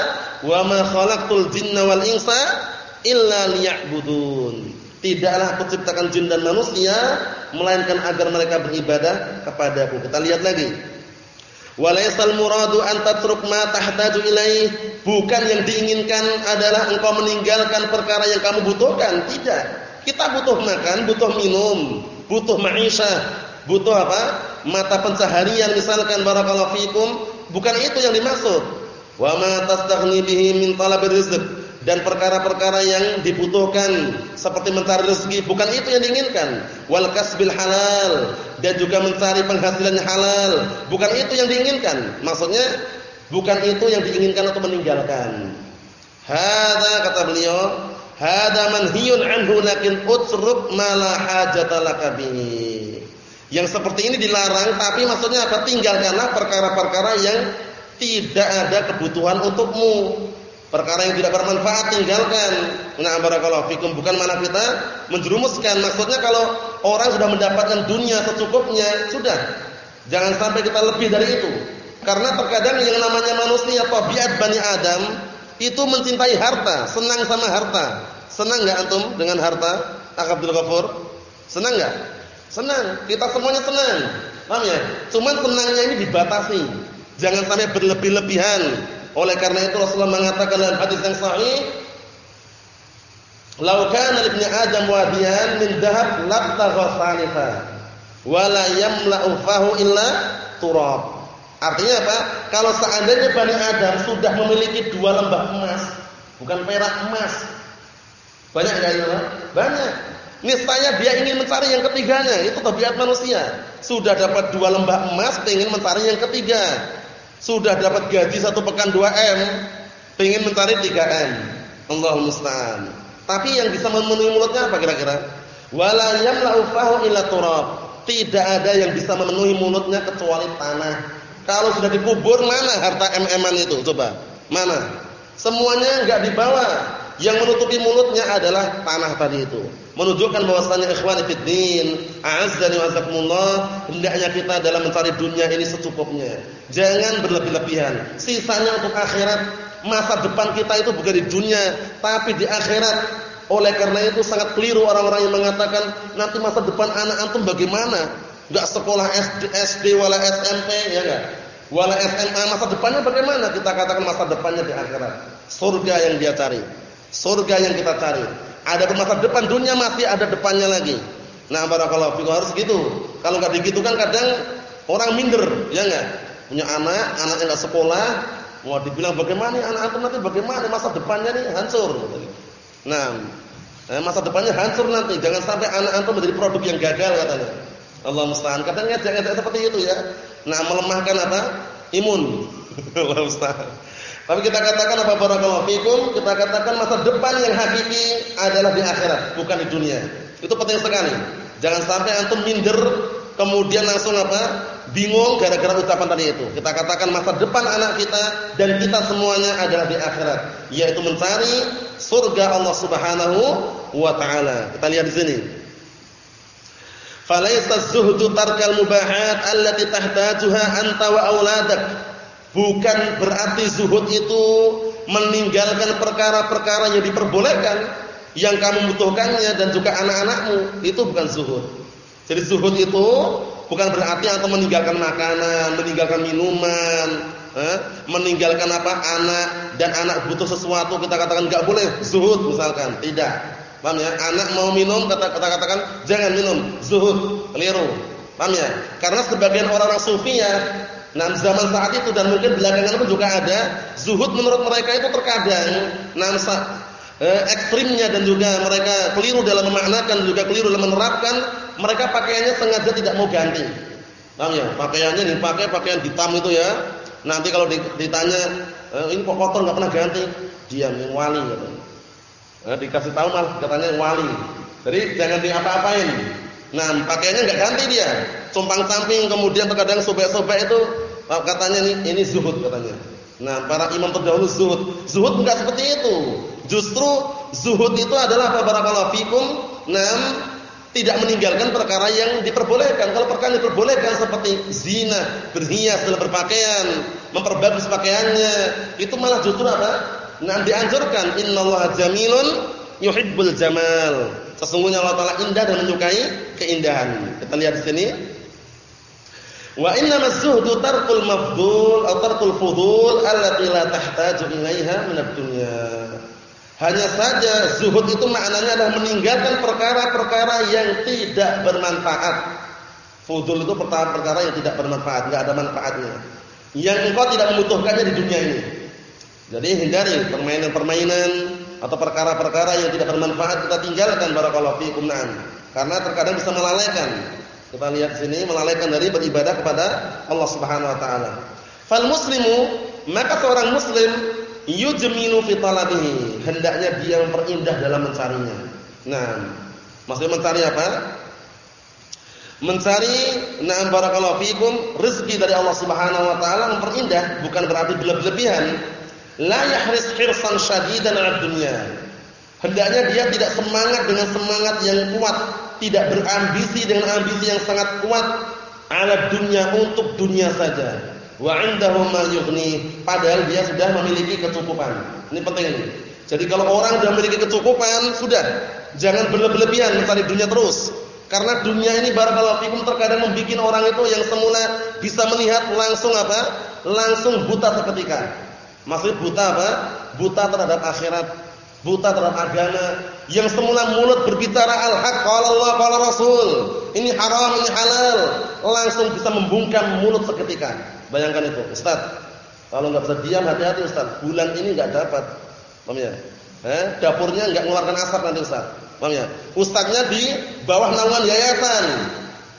"Wa ma khalaqtul jinna wal insa illa liya'budun." Tidaklah aku ciptakan jin dan manusia melainkan agar mereka beribadah kepadaku. Kita lihat lagi. Walaysal muradu an tatruk ma tahtaju ilaih. Bukan yang diinginkan adalah engkau meninggalkan perkara yang kamu butuhkan, tidak. Kita butuh makan, butuh minum, butuh maisha, butuh apa? Mata pencaharian misalkan barakallahu fikum, bukan itu yang dimaksud. Wa ma tastaghni bihi min talabir rizq dan perkara-perkara yang dibutuhkan seperti mencari rezeki bukan itu yang diinginkan wal kasbil halal dan juga mencari penghasilan halal bukan itu yang diinginkan maksudnya bukan itu yang diinginkan untuk meninggalkan hadza kata beliau Hada manhiyun anhu lakin utruk ma la hajata. Yang seperti ini dilarang tapi maksudnya apa? Tinggalkanlah perkara-perkara yang tidak ada kebutuhan untukmu. Perkara yang tidak bermanfaat tinggalkan. Nah, barakallahu fikum bukan mana kita menjerumuskan. Maksudnya kalau orang sudah mendapatkan dunia secukupnya, sudah. Jangan sampai kita lebih dari itu. Karena terkadang yang namanya manusia tabiat Bani Adam itu mencintai harta, senang sama harta. Senang enggak antum dengan harta? Abdul Ghafur? Senang enggak? Senang. Kita semuanya senang. Paham ya? Cuman senangnya ini dibatasi. Jangan sampai berlebih-lebihan. Oleh karena itu Rasulullah mengatakan dalam hadis yang sahih, "Lau kana ibni Adam wadiyan min dhahab labtagha thalitha, wa la yamla'u fahu illa turab." Artinya apa? Kalau seandainya Bani Adam sudah memiliki dua lembah emas, bukan perak emas. Banyak enggak itu? Banyak. Niscaya dia ingin mencari yang ketiganya, itu tabiat manusia. Sudah dapat dua lembah emas, ingin mencari yang ketiga. Sudah dapat gaji satu pekan 2 M, ingin mencari 3 M. Allah musta'an. Tapi yang bisa memenuhi mulutnya apa kira-kira? Wala yamla'u fahu turab. Tidak ada yang bisa memenuhi mulutnya kecuali tanah. Kalau sudah dikubur mana harta mm itu? Coba. Mana? Semuanya enggak dibawa. Yang menutupi mulutnya adalah tanah tadi itu. Menunjukkan bahwasanya ikhwan fillah, a'azzani wa azakumullah, hendaknya kita dalam mencari dunia ini secukupnya. Jangan berlebih-lebihan. Sisanya untuk akhirat. Masa depan kita itu bukan di dunia, tapi di akhirat. Oleh karena itu sangat keliru orang-orang yang mengatakan nanti masa depan anak antum bagaimana? Enggak sekolah SD, SD wala SMP ya enggak? Wala SMA masa depannya bagaimana? Kita katakan masa depannya di akhirat. Surga yang dia cari. Surga yang kita cari. Ada masa depan dunia masih ada depannya lagi. Nah, barakallahu fikum harus gitu. Kalau enggak begitu kan kadang orang minder, ya enggak? Punya anak, anaknya enggak sekolah, mau dibilang bagaimana anak antum nanti bagaimana masa depannya nih hancur. Nah, eh, masa depannya hancur nanti. Jangan sampai anak antum menjadi produk yang gagal katanya. Allah musta'an. Katanya jangan seperti itu ya. Nah, melemahkan apa? Imun. Allah musta'an. Tapi kita katakan apa barakallahu fikum? Kita katakan masa depan yang hakiki adalah di akhirat, bukan di dunia. Itu penting sekali. Jangan sampai antum minder kemudian langsung apa? Bingung gara-gara ucapan tadi itu. Kita katakan masa depan anak kita dan kita semuanya adalah di akhirat, yaitu mencari surga Allah Subhanahu wa taala. Kita lihat di sini. Falaisa zuhdu tarkal mubahat allati tahtajuha anta wa auladak. Bukan berarti zuhud itu meninggalkan perkara-perkara yang diperbolehkan yang kamu butuhkannya dan juga anak-anakmu. Itu bukan zuhud. Jadi zuhud itu bukan berarti atau meninggalkan makanan, meninggalkan minuman, eh, meninggalkan apa anak dan anak butuh sesuatu kita katakan enggak boleh zuhud misalkan. Tidak. Paham ya? Anak mau minum kata kata katakan jangan minum, zuhud, keliru. Paham ya? Karena sebagian orang-orang sufi ya, nah zaman saat itu dan mungkin belakangan pun juga ada, zuhud menurut mereka itu terkadang namsa eh, ekstrimnya dan juga mereka keliru dalam memaknakan juga keliru dalam menerapkan, mereka pakaiannya sengaja tidak mau ganti. Paham ya? Pakaiannya dipakai pakaian hitam itu ya. Nanti kalau ditanya, eh, ini kok kotor enggak pernah ganti, diam wali katanya. Nah, dikasih tahu malah katanya wali. Jadi jangan diapa-apain. Nah, pakaiannya enggak ganti dia. Sumpang samping kemudian terkadang sobek-sobek itu oh, katanya ini ini zuhud katanya. Nah, para imam terdahulu zuhud. Zuhud enggak seperti itu. Justru zuhud itu adalah apa barakallahu fikum? Nam tidak meninggalkan perkara yang diperbolehkan. Kalau perkara yang diperbolehkan seperti zina, berhias dalam berpakaian, memperbagus pakaiannya, itu malah justru apa? Nah dianjurkan innallaha jamilun yuhibbul jamal. Sesungguhnya Allah Taala indah dan menyukai keindahan. Kita lihat di sini. Wa innamas zuhdu tarkul mafdul atau tarkul fudul allati la tahtaju ilaiha min ad-dunya. Hanya saja zuhud itu maknanya adalah meninggalkan perkara-perkara yang tidak bermanfaat. Fudul itu perkara-perkara yang tidak bermanfaat, enggak ada manfaatnya. Yang engkau tidak membutuhkannya di dunia ini. Jadi hindari permainan-permainan atau perkara-perkara yang tidak bermanfaat kita tinggalkan barakallahu fiikum na'am. Karena terkadang bisa melalaikan. Kita lihat sini melalaikan dari beribadah kepada Allah Subhanahu wa taala. Fal muslimu maka seorang muslim yujmilu fi talabihi, hendaknya dia memperindah dalam mencarinya. Nah, maksudnya mencari apa? Mencari na'am barakallahu fiikum rezeki dari Allah Subhanahu wa taala memperindah bukan berarti berlebihan la yahris hirsan syadidan 'ala dunya. Hendaknya dia tidak semangat dengan semangat yang kuat, tidak berambisi dengan ambisi yang sangat kuat ala dunya untuk dunia saja. Wa 'indahu ma yughni, padahal dia sudah memiliki kecukupan. Ini penting ini. Jadi kalau orang sudah memiliki kecukupan, sudah jangan berlebihan mencari dunia terus. Karena dunia ini barakallahu fikum terkadang membuat orang itu yang semula bisa melihat langsung apa? Langsung buta seketika. Maksudnya buta apa? Buta terhadap akhirat, buta terhadap agama. Yang semula mulut berbicara al-haq qala Allah qala Rasul. Ini haram, ini halal. Langsung bisa membungkam mulut seketika. Bayangkan itu, Ustaz. Kalau enggak bisa diam hati-hati Ustaz. Bulan ini enggak dapat. Paham ya? Eh, dapurnya enggak mengeluarkan asap nanti Ustaz. Paham ya? Ustaznya di bawah naungan yayasan.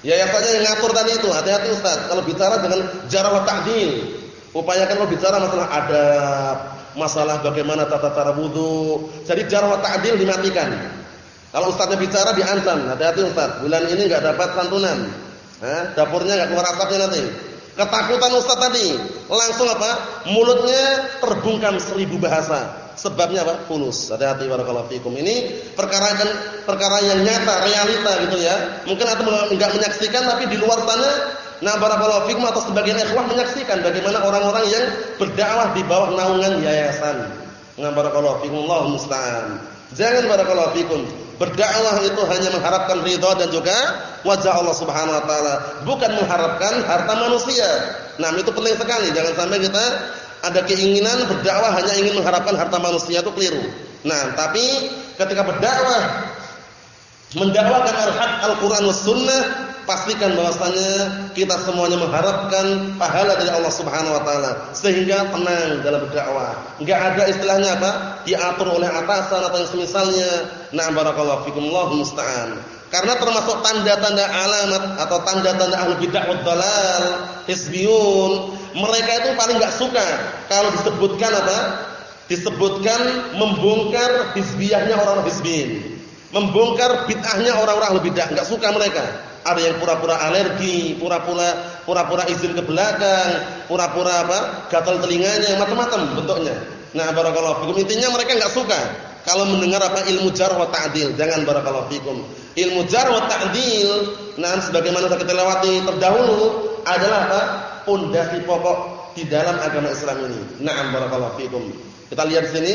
Yayasannya yang ngatur tadi itu. Hati-hati Ustaz. Kalau bicara dengan jarah wa ta'dil. Upayakan kalau bicara masalah adab, masalah bagaimana tata cara wudu. Jadi jarh ta'dil dimatikan. Kalau ustaznya bicara diancam, hati-hati ustaz, bulan ini enggak dapat santunan. Eh, dapurnya enggak keluar asapnya nanti. Ketakutan ustaz tadi, langsung apa? Mulutnya terbungkam seribu bahasa. Sebabnya apa? Fulus. Hati-hati barakallahu fikum. Ini perkara perkara yang nyata, realita gitu ya. Mungkin atau enggak menyaksikan tapi di luar sana Nah, barakallahu fikum atau sebagian ikhwah menyaksikan bagaimana orang-orang yang berdakwah di bawah naungan yayasan. Nah, barakallahu fikum Allah musta'an. Jangan barakallahu fikum Berdakwah itu hanya mengharapkan ridha dan juga wajah Allah Subhanahu wa taala, bukan mengharapkan harta manusia. Nah, itu penting sekali. Jangan sampai kita ada keinginan berdakwah hanya ingin mengharapkan harta manusia itu keliru. Nah, tapi ketika berdakwah mendakwakan al-haq Al-Qur'an was sunnah pastikan bahwasanya kita semuanya mengharapkan pahala dari Allah Subhanahu wa taala sehingga tenang dalam berdakwah. Enggak ada istilahnya apa? diatur oleh atasan atau yang semisalnya. Nah, barakallahu fikum Allahu musta'an. Karena termasuk tanda-tanda alamat atau tanda-tanda ahli bid'ah wad dalal, hizbiyun, mereka itu paling enggak suka kalau disebutkan apa? Disebutkan membongkar hizbiyahnya orang-orang hizbin. Membongkar bid'ahnya orang-orang ahli bid'ah, enggak suka mereka ada yang pura-pura alergi, pura-pura pura-pura izin ke belakang, pura-pura apa? gatal telinganya, macam-macam bentuknya. Nah, barakallahu fikum intinya mereka enggak suka kalau mendengar apa ilmu jar wa ta'dil. Jangan barakallahu fikum. Ilmu jar wa ta'dil, nah sebagaimana kita lewati terdahulu adalah apa? pondasi pokok di dalam agama Islam ini. Na'am barakallahu fikum. Kita lihat sini.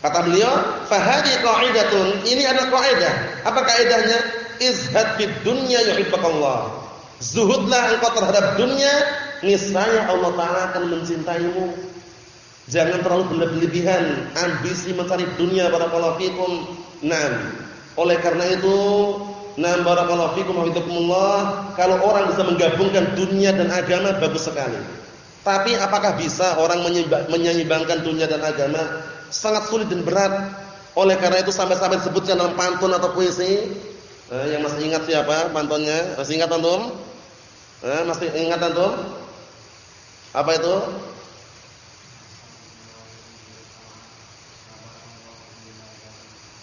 Kata beliau, "Fahadi qa'idatun." Ini adalah kaidah. Apa kaidahnya? Izhad fid dunya yuhibbukallah. Zuhudlah engkau terhadap dunia, niscaya Allah taala akan mencintaimu. Jangan terlalu berlebihan ambisi mencari dunia barakallahu fikum. Nah, oleh karena itu, nah barakallahu fikum hafizakumullah, kalau orang bisa menggabungkan dunia dan agama bagus sekali. Tapi apakah bisa orang menyeimbangkan dunia dan agama? Sangat sulit dan berat. Oleh karena itu sampai-sampai disebutkan dalam pantun atau puisi, Eh, yang masih ingat siapa pantunnya? Masih ingat antum? Eh, masih ingat antum? Apa itu?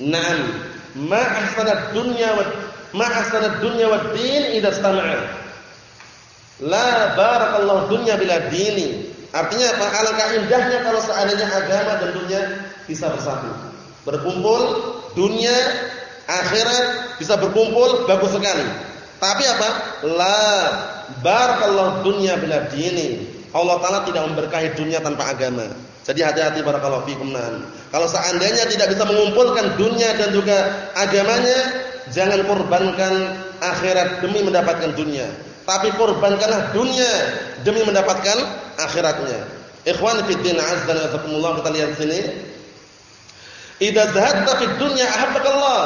Naam, ma ahsanad dunya wa ma ahsanad dunya wad din idza istama'a. La barakallahu dunya bila dini. Artinya apa? Alangkah indahnya kalau seandainya agama dan dunia bisa bersatu. Berkumpul dunia akhirat bisa berkumpul bagus sekali. Tapi apa? La barakallahu dunya bila dini. Allah taala tidak memberkahi dunia tanpa agama. Jadi hati-hati barakallahu fikum nan. Kalau seandainya tidak bisa mengumpulkan dunia dan juga agamanya, jangan korbankan akhirat demi mendapatkan dunia. Tapi korbankanlah dunia demi mendapatkan akhiratnya. Ikhwan fi din azza wa jalla kita lihat sini. Idza zahatta fid dunya ahabbakallah.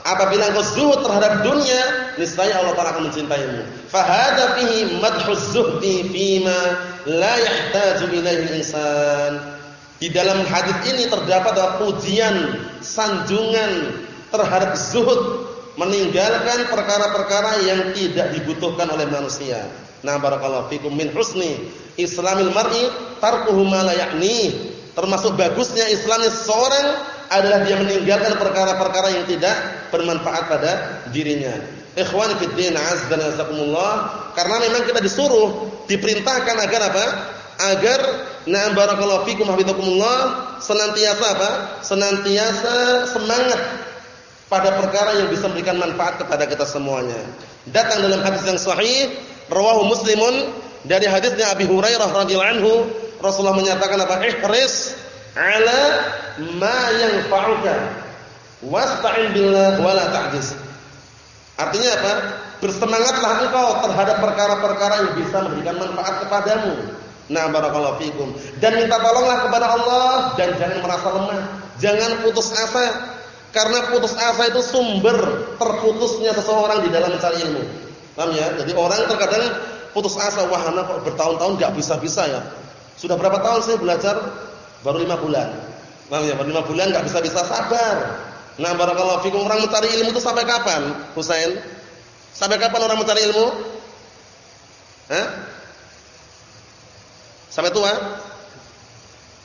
Apabila engkau zuhud terhadap dunia, niscaya Allah Taala akan mencintaimu. Fahada fihi madhuz zuhdi fima la yahtaju ilaihi insan. Di dalam hadis ini terdapat pujian, sanjungan terhadap zuhud, meninggalkan perkara-perkara yang tidak dibutuhkan oleh manusia. Nah, barakallahu fikum min husni islamil mar'i tarkuhu ma la ya'ni. Termasuk bagusnya Islamnya seseorang adalah dia meninggalkan perkara-perkara yang tidak bermanfaat pada dirinya. Ikhwan fi din azza karena memang kita disuruh, diperintahkan agar apa? Agar na'am barakallahu fikum hafizakumullah senantiasa apa? Senantiasa semangat pada perkara yang bisa memberikan manfaat kepada kita semuanya. Datang dalam hadis yang sahih, rawahu Muslimun dari hadisnya Abi Hurairah radhiyallahu anhu, Rasulullah menyatakan apa? Ihris ala ma yanfa'uka wasta'in billah wala ta'jiz. Artinya apa? Bersemangatlah engkau terhadap perkara-perkara yang bisa memberikan manfaat kepadamu. Nah, barakallahu fikum. Dan minta tolonglah kepada Allah dan jangan merasa lemah. Jangan putus asa. Karena putus asa itu sumber terputusnya seseorang di dalam mencari ilmu. Paham ya? Jadi orang terkadang putus asa, wah anak kok bertahun-tahun enggak bisa-bisa ya. Sudah berapa tahun saya belajar Baru lima bulan. Nah, ya, baru lima bulan nggak bisa-bisa sabar. Nah, barakallahu fikum orang mencari ilmu itu sampai kapan, Husain? Sampai kapan orang mencari ilmu? Hah? Sampai tua?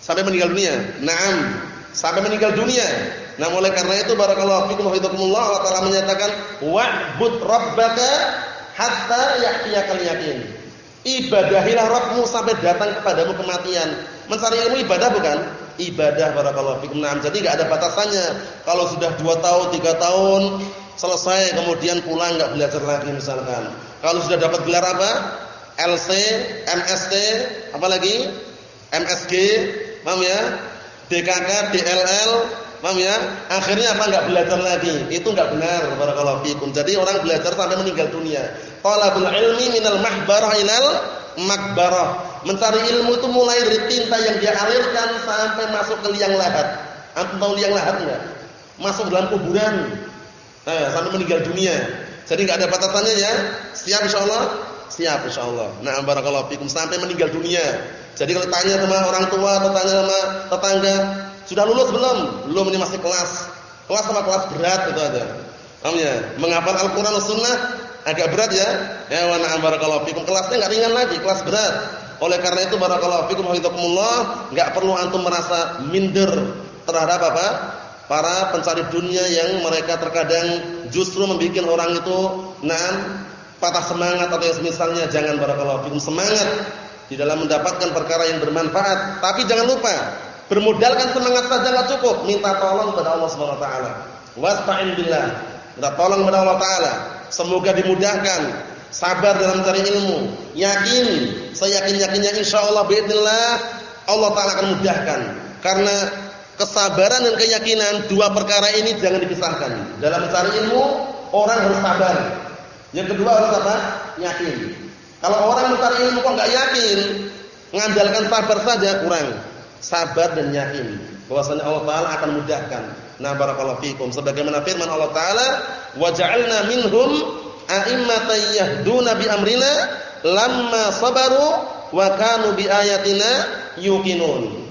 sampai meninggal dunia. Naam, sampai meninggal dunia. Nah, oleh karena itu barakallahu fikum hafizakumullah Allah Taala menyatakan wa'bud rabbaka hatta ya'tiyakal yakin. Ibadahilah Rabbmu sampai datang kepadamu kematian. Mencari ilmu ibadah bukan? Ibadah barakallahu fikum. Nah, jadi enggak ada batasannya. Kalau sudah 2 tahun, 3 tahun selesai kemudian pulang enggak belajar lagi misalkan. Kalau sudah dapat gelar apa? LC, MST, apa lagi? MSG, paham ya? DKK, DLL, paham ya? Akhirnya apa enggak belajar lagi. Itu enggak benar barakallahu fikum. Jadi orang belajar sampai meninggal dunia. Talabul ilmi minal mahbarah ilal makbarah. Mencari ilmu itu mulai dari tinta yang dia alirkan sampai masuk ke liang lahat. Antum tahu liang lahat enggak? Masuk dalam kuburan. Nah, sampai meninggal dunia. Jadi enggak ada batasannya ya. Siap insyaallah? Siap insyaallah. Nah, barakallahu fikum sampai meninggal dunia. Jadi kalau tanya sama orang tua atau tanya sama tetangga, sudah lulus belum? Belum ini masih kelas. Kelas sama kelas berat itu ada. Paham ya? Menghafal Al-Qur'an Sunnah agak berat ya. Ya wa na'am barakallahu fikum. Kelasnya enggak ringan lagi, kelas berat. Oleh karena itu barakallahu fikum hafizakumullah, enggak perlu antum merasa minder terhadap apa? Para pencari dunia yang mereka terkadang justru membuat orang itu nan patah semangat atau yang semisalnya jangan barakallahu fikum semangat di dalam mendapatkan perkara yang bermanfaat. Tapi jangan lupa, bermodalkan semangat saja enggak cukup, minta tolong kepada Allah Subhanahu wa taala. Wasta'in billah. Minta tolong kepada Allah taala. Semoga dimudahkan, sabar dalam mencari ilmu. Yakin, saya yakin-yakinnya insyaallah باذنillah Allah taala akan mudahkan. Karena kesabaran dan keyakinan dua perkara ini jangan dipisahkan. Dalam mencari ilmu, orang harus sabar. Yang kedua harus apa? Yakin. Kalau orang mencari ilmu kok enggak yakin, mengandalkan sabar saja kurang. Sabar dan yakin bahwasanya Allah taala akan mudahkan. Nah, barakallahu fikum. Sebagaimana firman Allah taala, "Wa ja'alna minhum a'immatan yahduna bi amrina lamma sabaru wa kanu bi ayatina yuqinun."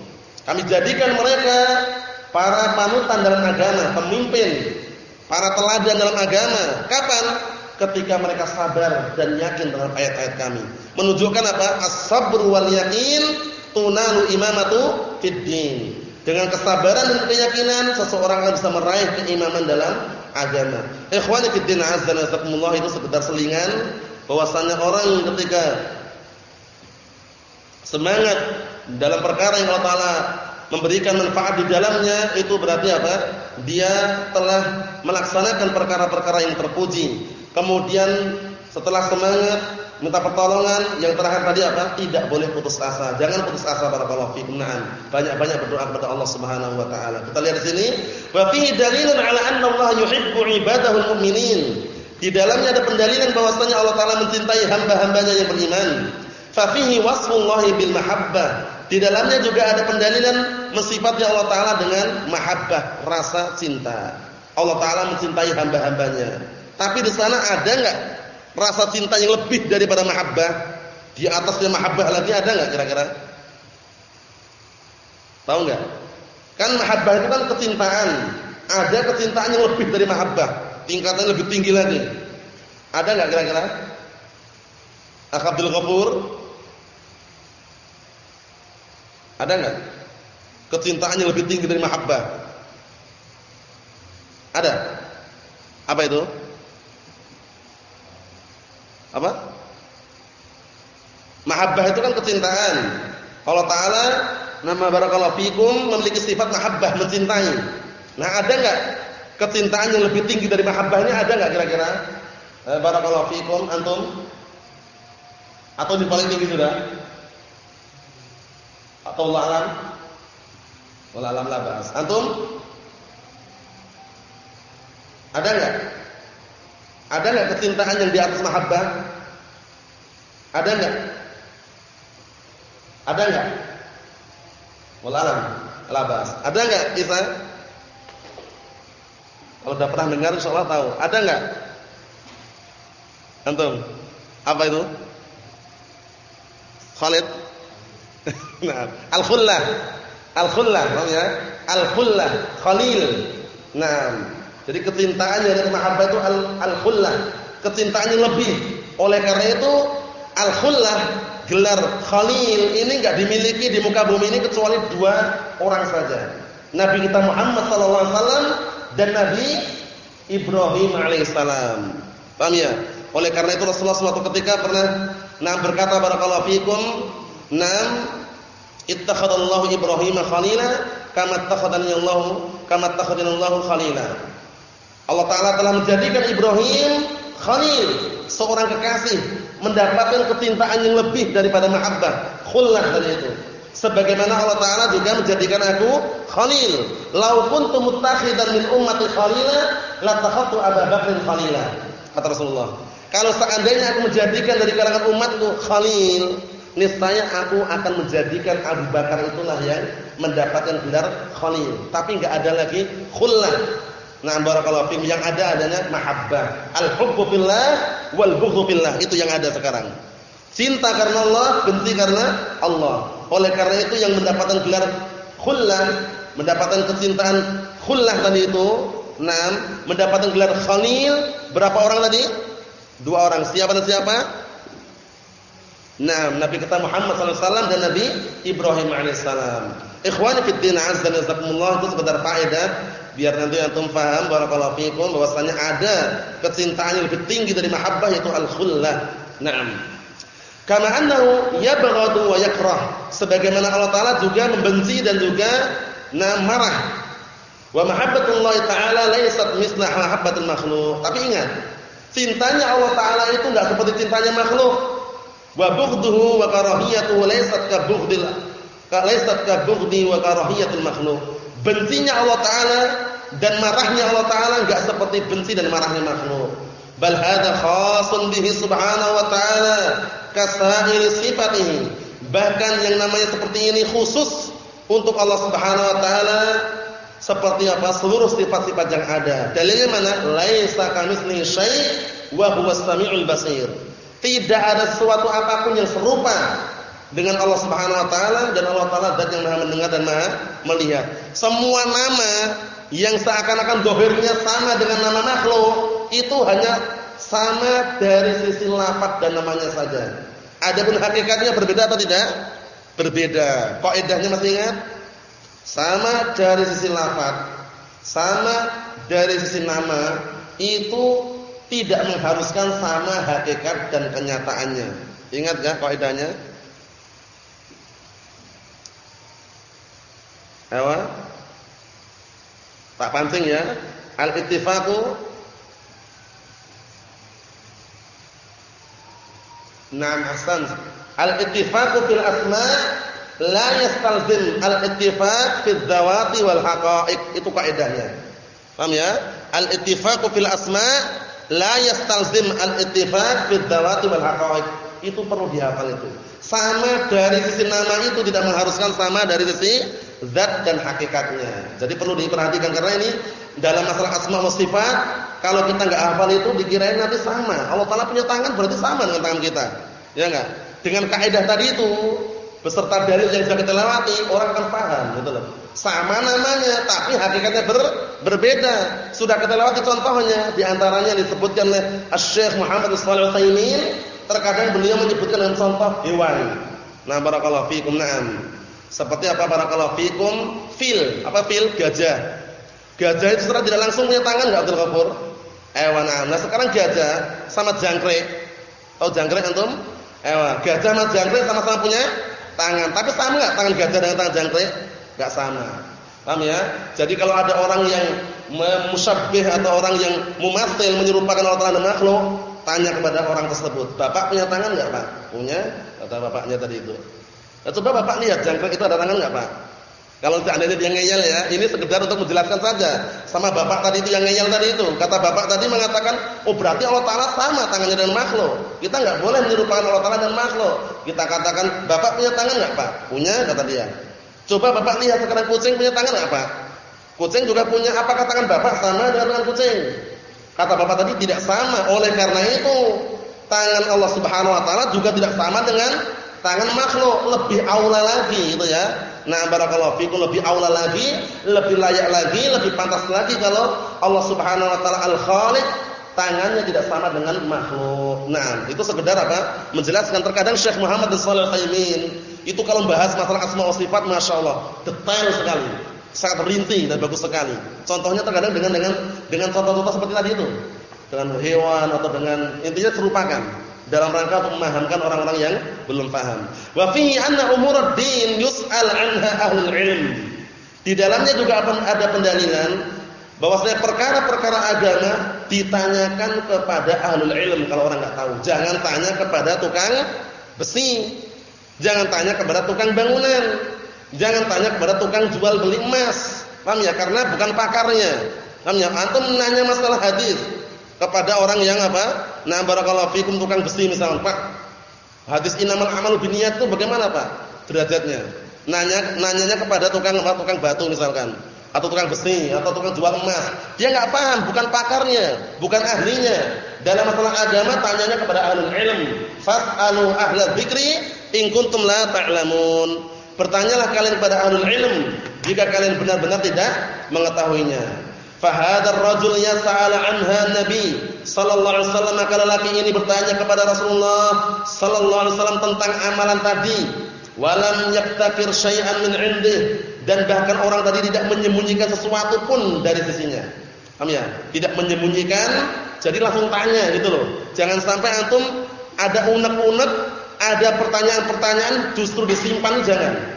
Kami jadikan mereka para panutan dalam agama, pemimpin, para teladan dalam agama. Kapan? ketika mereka sabar dan yakin dengan ayat-ayat kami. Menunjukkan apa? As-sabr wal yakin tunalu imamatu fid din. Dengan kesabaran dan keyakinan seseorang akan bisa meraih keimaman dalam agama. Ikhwani din azza wa itu sekedar selingan bahwasanya orang ketika semangat dalam perkara yang Allah taala memberikan manfaat di dalamnya itu berarti apa? Dia telah melaksanakan perkara-perkara yang terpuji Kemudian setelah semangat minta pertolongan, yang terakhir tadi apa? Tidak boleh putus asa. Jangan putus asa barakallahu fikum. Na'am. Banyak-banyak berdoa kepada Allah Subhanahu wa taala. Kita lihat di sini, wa fihi dalilun 'ala anna Allah yuhibbu ibadahu mu'minin. Di dalamnya ada pendalilan bahwasanya Allah taala mencintai hamba-hambanya yang beriman. Fa fihi wasfullahi bil mahabbah. Di dalamnya juga ada pendalilan mensifati Allah taala dengan mahabbah, rasa cinta. Allah taala mencintai hamba-hambanya. Tapi di sana ada enggak rasa cinta yang lebih daripada mahabbah? Di atasnya mahabbah lagi ada enggak kira-kira? Tahu enggak? Kan mahabbah itu kan kecintaan. Ada kecintaan yang lebih dari mahabbah, tingkatan lebih tinggi lagi. Ada enggak kira-kira? Akabdul Ghafur Ada enggak? Kecintaan yang lebih tinggi dari mahabbah. Ada? Apa itu? Apa? Mahabbah itu kan kecintaan. Allah Taala nama barakallahu fikum memiliki sifat mahabbah mencintai. Nah, ada enggak kecintaan yang lebih tinggi dari mahabbahnya ada enggak kira-kira? Eh, barakallahu fikum antum? Atau di paling tinggi sudah? Atau Allah alam? Allah alam labas. Antum? Ada enggak? Ada enggak kecintaan yang di atas mahabbah? Ada enggak? Ada enggak? Walalam, labas. Ada enggak Isa? Kalau sudah pernah dengar insyaallah tahu. Ada enggak? Antum? Apa itu? Khalid? nah, al-khullah. Al-khullah, ya? Al-khullah, Khalil. Nah, jadi kecintaan yang mahabbah itu al-khullah, kecintaan yang lebih. Oleh karena itu al-khullah gelar Khalil ini enggak dimiliki di muka bumi ini kecuali dua orang saja. Nabi kita Muhammad sallallahu alaihi wasallam dan Nabi Ibrahim alaihissalam. Paham ya? Oleh karena itu Rasulullah suatu ketika pernah nah berkata barakallahu fikum, "Nam ittakhadallahu Ibrahim khalila kama ittakhadani Allah kama ittakhadani Allah khalila." Allah taala telah menjadikan Ibrahim khalil, seorang kekasih, mendapatkan kecintaan yang lebih daripada mahabbah, khullah dari itu. Sebagaimana Allah Taala juga menjadikan aku khalil. Lau kuntu muttakhidan min ummati khalila, la takhatu Abu khalila. Kata Rasulullah. Kalau seandainya aku menjadikan dari kalangan umatku khalil, niscaya aku akan menjadikan Abu Bakar itulah yang mendapatkan gelar khalil. Tapi enggak ada lagi khullah. Nah, barakallahu fiikum yang ada adanya mahabbah. Al-hubbu fillah wal bughdhu fillah. Itu yang ada sekarang. Cinta karena Allah, benci karena Allah. Oleh karena itu yang mendapatkan gelar khullah, mendapatkan kecintaan khullah tadi itu, enam, mendapatkan gelar khalil, berapa orang tadi? Dua orang. Siapa dan siapa? Nah, Nabi kita Muhammad SAW dan Nabi Ibrahim AS. Ikhwani fid din azza wa itu sekedar faedah biar nanti antum paham barakallahu fikum bahwasanya ada kecintaan yang lebih tinggi dari mahabbah yaitu al-khullah. Naam. Kama annahu yabghadu wa yakrah. Sebagaimana Allah Taala juga membenci dan juga nah marah. Wa mahabbatullah taala laysat misla mahabbatul makhluk. Tapi ingat, cintanya Allah Taala itu enggak seperti cintanya makhluk. Wa bughduhu wa karahiyatuhu laysat ka bughdil laysat ka bughdi wa makhluk. Bencinya Allah Taala dan marahnya Allah Taala enggak seperti benci dan marahnya makhluk. Bal hadza khasun bihi subhanahu wa ta'ala kasairi sifatihi. Bahkan yang namanya seperti ini khusus untuk Allah Subhanahu wa taala seperti apa seluruh sifat-sifat yang ada. Dalilnya mana? Laisa kamitslihi syai' wa huwas samiul basir. Tidak ada sesuatu apa pun yang serupa dengan Allah Subhanahu wa taala dan Allah taala zat yang Maha mendengar dan Maha melihat. Semua nama yang seakan-akan dohirnya sama dengan nama makhluk itu hanya sama dari sisi lafaz dan namanya saja. Adapun hakikatnya berbeda atau tidak? Berbeda. Kaidahnya masih ingat? Sama dari sisi lafaz, sama dari sisi nama itu tidak mengharuskan sama hakikat dan kenyataannya. Ingat ya kaidahnya? Ayo. Tak pancing ya. Al-ittifaqu Naam hasan. Al-ittifaqu fil asma la yastalzim al-ittifaq fil dzawati wal haqa'iq. Itu kaidahnya. Paham ya? Al-ittifaqu fil asma la yastalzim al-ittifaq fil dzawati wal haqa'iq. Itu perlu dihafal itu. Sama dari sisi nama itu tidak mengharuskan sama dari sisi zat dan hakikatnya. Jadi perlu diperhatikan karena ini dalam masalah asma wa sifat kalau kita enggak hafal itu dikirain nanti sama. Allah Taala punya tangan berarti sama dengan tangan kita. Ya enggak? Dengan kaidah tadi itu beserta dalil yang sudah kita lewati, orang akan paham gitu loh. Sama namanya tapi hakikatnya ber, berbeda. Sudah kita lewati contohnya di antaranya disebutkan oleh Asy-Syaikh Muhammad Shalih Al-Utsaimin, terkadang beliau menyebutkan dengan contoh hewan. Nah, barakallahu fikum na'am. Seperti apa barakallahu fikum? Fil, apa fil? Gajah. Gajah itu secara tidak langsung punya tangan enggak Abdul Ghafur? Ewan nah sekarang gajah sama jangkrik. Tahu jangkrik antum? Ewan, gajah sama jangkrik sama-sama punya tangan. Tapi sama enggak tangan gajah dengan tangan jangkrik? Enggak sama. Paham ya? Jadi kalau ada orang yang memusyabbih atau orang yang mumatsil menyerupakan Allah Taala makhluk, tanya kepada orang tersebut, "Bapak punya tangan enggak, Pak?" "Punya." Kata bapaknya tadi itu. Nah, coba Bapak lihat jangkrik itu ada tangan enggak, Pak? Kalau seandainya dia ngeyel ya, ini sekedar untuk menjelaskan saja. Sama bapak tadi itu yang ngeyel tadi itu. Kata bapak tadi mengatakan, oh berarti Allah Ta'ala sama tangannya dan makhluk. Kita nggak boleh menyerupakan Allah Ta'ala dan makhluk. Kita katakan, bapak punya tangan nggak pak? Punya, kata dia. Coba bapak lihat sekarang kucing punya tangan nggak pak? Kucing juga punya, apakah tangan bapak sama dengan tangan kucing? Kata bapak tadi tidak sama. Oleh karena itu, tangan Allah Subhanahu Wa Ta'ala juga tidak sama dengan tangan makhluk. Lebih aula lagi, gitu ya Nah, barakallahu fikum lebih aula lagi, lebih layak lagi, lebih pantas lagi kalau Allah Subhanahu wa taala Al-Khaliq tangannya tidak sama dengan makhluk. Nah, itu sekedar apa? Menjelaskan terkadang Syekh Muhammad bin Shalih Al-Utsaimin itu kalau bahas masalah asma wa sifat Masya Allah detail sekali, sangat rinci dan bagus sekali. Contohnya terkadang dengan dengan dengan contoh-contoh seperti tadi itu. Dengan hewan atau dengan intinya serupakan dalam rangka untuk memahamkan orang-orang yang belum paham. Wa fihi anna umur din yus'al anha ahlul ilm. Di dalamnya juga ada pendalilan bahwasanya perkara-perkara agama ditanyakan kepada ahlul ilm kalau orang nggak tahu. Jangan tanya kepada tukang besi. Jangan tanya kepada tukang bangunan. Jangan tanya kepada tukang jual beli emas. Paham ya? Karena bukan pakarnya. Paham ya? Antum nanya masalah hadis kepada orang yang apa? Nah, barakallahu fikum tukang besi misalnya, Pak. Hadis inamal amalu binniyat itu bagaimana, Pak? Derajatnya. Nanya nanyanya kepada tukang? Tukang batu misalkan atau tukang besi atau tukang jual emas. Dia enggak paham, bukan pakarnya, bukan ahlinya. Dalam masalah agama tanyanya kepada ahlul ilm. Fas'alu ahla dzikri in kuntum la ta'lamun. Bertanyalah kalian kepada ahlul ilm jika kalian benar-benar tidak mengetahuinya. Fahadar rajul yas'ala anha Nabi sallallahu alaihi wasallam maka lelaki ini bertanya kepada Rasulullah sallallahu alaihi wasallam tentang amalan tadi. Walam yaktakir syai'an min 'indih dan bahkan orang tadi tidak menyembunyikan sesuatu pun dari sisinya. Paham ya? Tidak menyembunyikan, jadi langsung tanya gitu loh. Jangan sampai antum ada unek-unek, ada pertanyaan-pertanyaan justru disimpan jangan.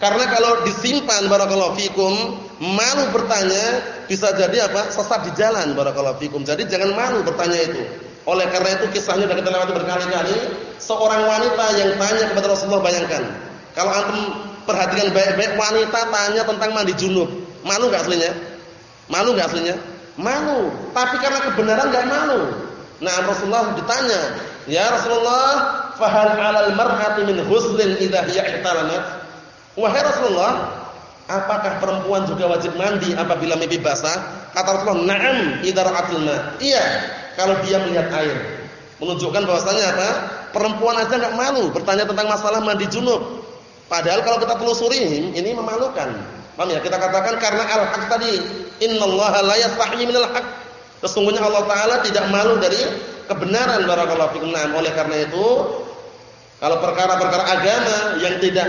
Karena kalau disimpan barakallahu fikum, malu bertanya bisa jadi apa? sesat di jalan barakallahu fikum. Jadi jangan malu bertanya itu. Oleh karena itu kisahnya sudah kita lewati berkali-kali, seorang wanita yang tanya kepada Rasulullah bayangkan. Kalau antum perhatikan baik-baik wanita tanya tentang mandi junub. Malu enggak aslinya? Malu enggak aslinya? Malu. Tapi karena kebenaran enggak malu. Nah, Rasulullah ditanya, "Ya Rasulullah, fahal 'alal mar'ati min huslin idza hiya ihtalamat?" Wahai Rasulullah, apakah perempuan juga wajib mandi apabila mimpi basah? Kata Rasulullah, "Na'am, idza ra'atil ma." Iya, kalau dia melihat air. Menunjukkan bahwasanya apa? Perempuan aja enggak malu bertanya tentang masalah mandi junub. Padahal kalau kita telusuri ini memalukan. Paham ya? Kita katakan karena al-haq tadi, innallaha la yastahi minal haq. Sesungguhnya Allah taala tidak malu dari kebenaran barakallahu fikum. Nah, oleh karena itu kalau perkara-perkara agama yang tidak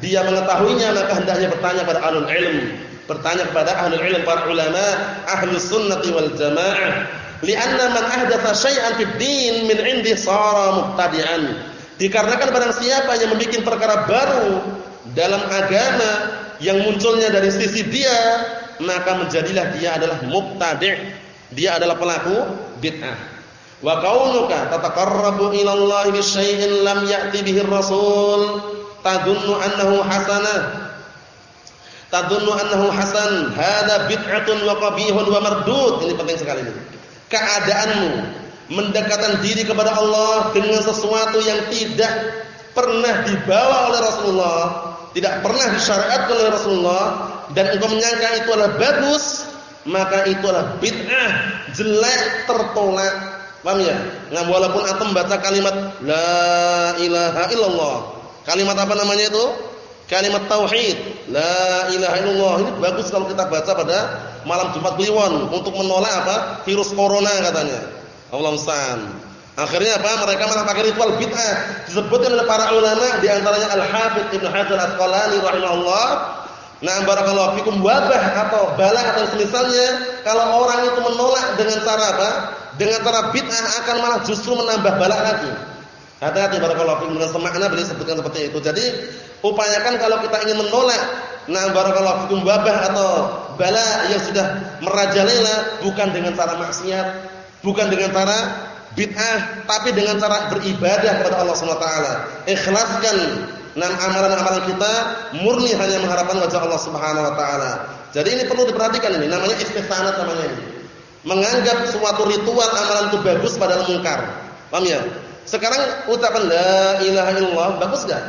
dia mengetahuinya maka hendaknya bertanya pada ahlul ilm, bertanya kepada ahlul ilm para ulama, ahlus sunnati wal jamaah. Lianna man ahdatsa syai'an fid din min 'indi sara mubtadi'an. Dikarenakan barang siapa yang membuat perkara baru dalam agama yang munculnya dari sisi dia, maka menjadilah dia adalah mubtadi'. Dia adalah pelaku bid'ah. Wa kaunuka tataqarrabu ila Allah bi syai'in lam ya'ti bihi rasul tadunnu annahu hasanah. Tadunnu annahu hasan, hada bid'atun wa qabihun wa mardud. Ini penting sekali ini. Keadaanmu mendekatkan diri kepada Allah dengan sesuatu yang tidak pernah dibawa oleh Rasulullah, tidak pernah disyariatkan oleh Rasulullah dan engkau menyangka itu adalah bagus, maka itu adalah bid'ah, jelek, tertolak. Paham ya? Nah, walaupun antum baca kalimat la ilaha illallah. Kalimat apa namanya itu? Kalimat tauhid. La ilaha illallah. Ini bagus kalau kita baca pada malam Jumat Kliwon untuk menolak apa? Virus corona katanya. Allah musta'an. Akhirnya apa? Mereka malah pakai ritual bid'ah. Disebutkan oleh para ulama di antaranya Al-Hafidz Ibnu Hajar Al-Asqalani rahimahullah. Nah, barakallahu fikum wabah atau bala atau semisalnya kalau orang itu menolak dengan cara apa? Dengan cara bid'ah akan malah justru menambah bala lagi. Hati-hati barakallahu fikum dengan semakna beliau sebutkan seperti itu. Jadi, upayakan kalau kita ingin menolak nah barakallahu fikum wabah atau bala yang sudah merajalela bukan dengan cara maksiat, bukan dengan cara bid'ah, tapi dengan cara beribadah kepada Allah Subhanahu wa taala. Ikhlaskan enam amalan-amalan kita murni hanya mengharapkan wajah Allah Subhanahu wa taala. Jadi ini perlu diperhatikan ini, namanya istighanah namanya ini. Menganggap suatu ritual amalan itu bagus padahal mungkar. Paham ya? Sekarang ucapan la ilaha illallah bagus enggak?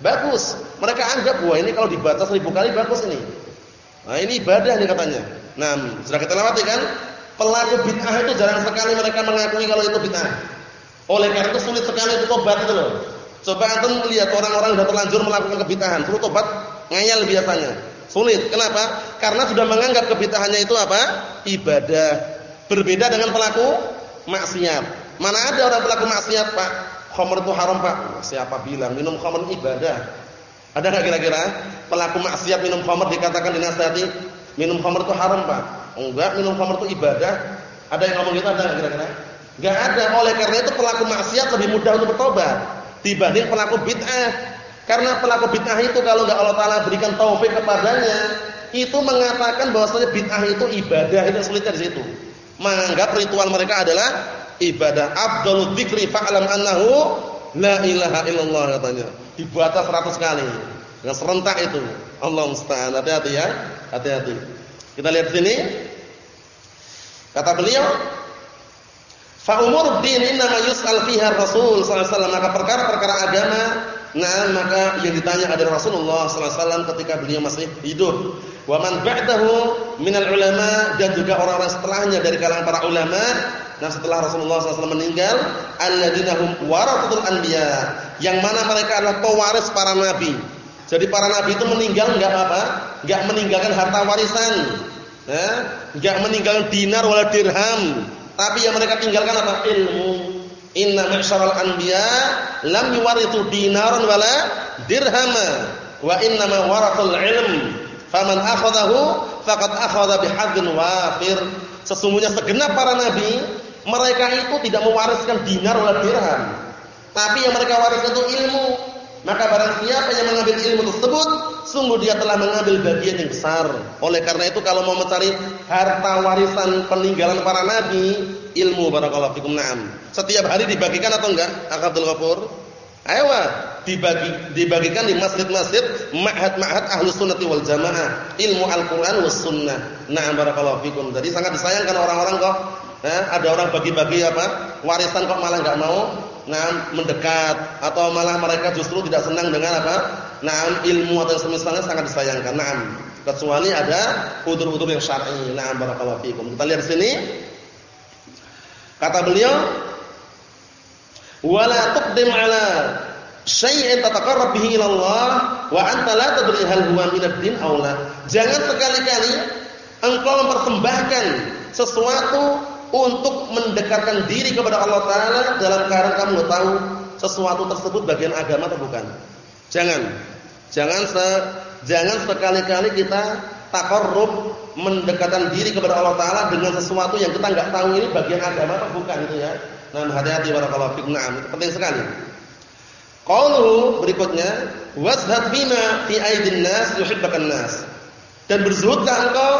Bagus. Mereka anggap wah ini kalau dibaca seribu kali bagus ini. Nah, ini ibadah nih katanya. Nah, sudah kita lewati kan? Pelaku bid'ah itu jarang sekali mereka mengakui kalau itu bid'ah. Oleh karena itu sulit sekali itu tobat itu loh. Coba antum lihat orang-orang sudah terlanjur melakukan kebid'ahan, suruh tobat ngayal biasanya. Sulit. Kenapa? Karena sudah menganggap kebid'ahannya itu apa? Ibadah. Berbeda dengan pelaku maksiat. Mana ada orang pelaku maksiat, Pak? Khamr itu haram, Pak. Siapa bilang minum khamr ibadah? Ada enggak kira-kira pelaku maksiat minum khamr dikatakan dinasihati minum khamr itu haram, Pak? Enggak, minum khamr itu ibadah. Ada yang ngomong gitu ada enggak kira-kira? Enggak ada. Oleh karena itu pelaku maksiat lebih mudah untuk bertobat dibanding pelaku bid'ah. Karena pelaku bid'ah itu kalau enggak Allah taala berikan taufik kepadanya, itu mengatakan bahwasanya bid'ah itu ibadah, itu sulitnya di situ. Menganggap ritual mereka adalah ibadah. Afdalul dzikri fa'lam annahu la ilaha illallah katanya. Dibaca 100 kali. Dengan serentak itu. Allah musta'an. Hati-hati ya. Hati-hati. Kita lihat sini. Kata beliau, fa umur din innama yus'al fiha Rasul sallallahu alaihi. Maka perkara-perkara agama Nah, maka yang ditanya adalah Rasulullah wasallam ketika beliau masih hidup. Wa man ba'dahu minal ulama dan juga orang-orang setelahnya dari kalangan para ulama Nah setelah Rasulullah SAW meninggal, alladzina hum warathatul anbiya, yang mana mereka adalah pewaris para nabi. Jadi para nabi itu meninggal enggak apa? Enggak meninggalkan harta warisan. Ya, enggak meninggalkan dinar wala dirham, tapi yang mereka tinggalkan apa? Ilmu. Inna ma'syaral anbiya lam yuwarithu dinaran wala dirhama wa inna ma warathul ilm. Faman akhadahu faqad akhadha bihadzin wafir. Sesungguhnya segenap para nabi mereka itu tidak mewariskan dinar atau dirham. Tapi yang mereka wariskan itu ilmu. Maka barang siapa yang mengambil ilmu tersebut, sungguh dia telah mengambil bagian yang besar. Oleh karena itu kalau mau mencari harta warisan peninggalan para nabi, ilmu barakallahu fikum na'am. Setiap hari dibagikan atau enggak? Akabul Ghafur? Ayo dibagi dibagikan di masjid-masjid ma'had-ma'had ahlus sunnati wal jamaah ilmu Al-Qur'an was sunnah. Na'am barakallahu fikum. Jadi sangat disayangkan orang-orang kok Eh, ada orang bagi-bagi apa? Warisan kok malah enggak mau nah mendekat atau malah mereka justru tidak senang dengan apa? Nah, ilmu atau semisalnya sangat disayangkan. Naam. Kecuali ada udur-udur yang syar'i. Naam barakallahu fikum. Kita lihat sini. Kata beliau, "Wala tuqdim 'ala syai'in tataqarrab bihi ila Allah wa anta la tadri hal huwa min ad-din aw la." Jangan sekali-kali engkau mempersembahkan sesuatu untuk mendekatkan diri kepada Allah Taala dalam keadaan kamu tahu sesuatu tersebut bagian agama atau bukan. Jangan, jangan se, jangan sekali-kali kita takarrub mendekatkan diri kepada Allah Taala dengan sesuatu yang kita nggak tahu ini bagian agama atau bukan itu ya. Nah, hati-hati barakallahu fikum. Nah, itu penting sekali. Qaulu berikutnya, wazhad bima fi aidin nas yuhibbukan nas. Dan berzuhudlah engkau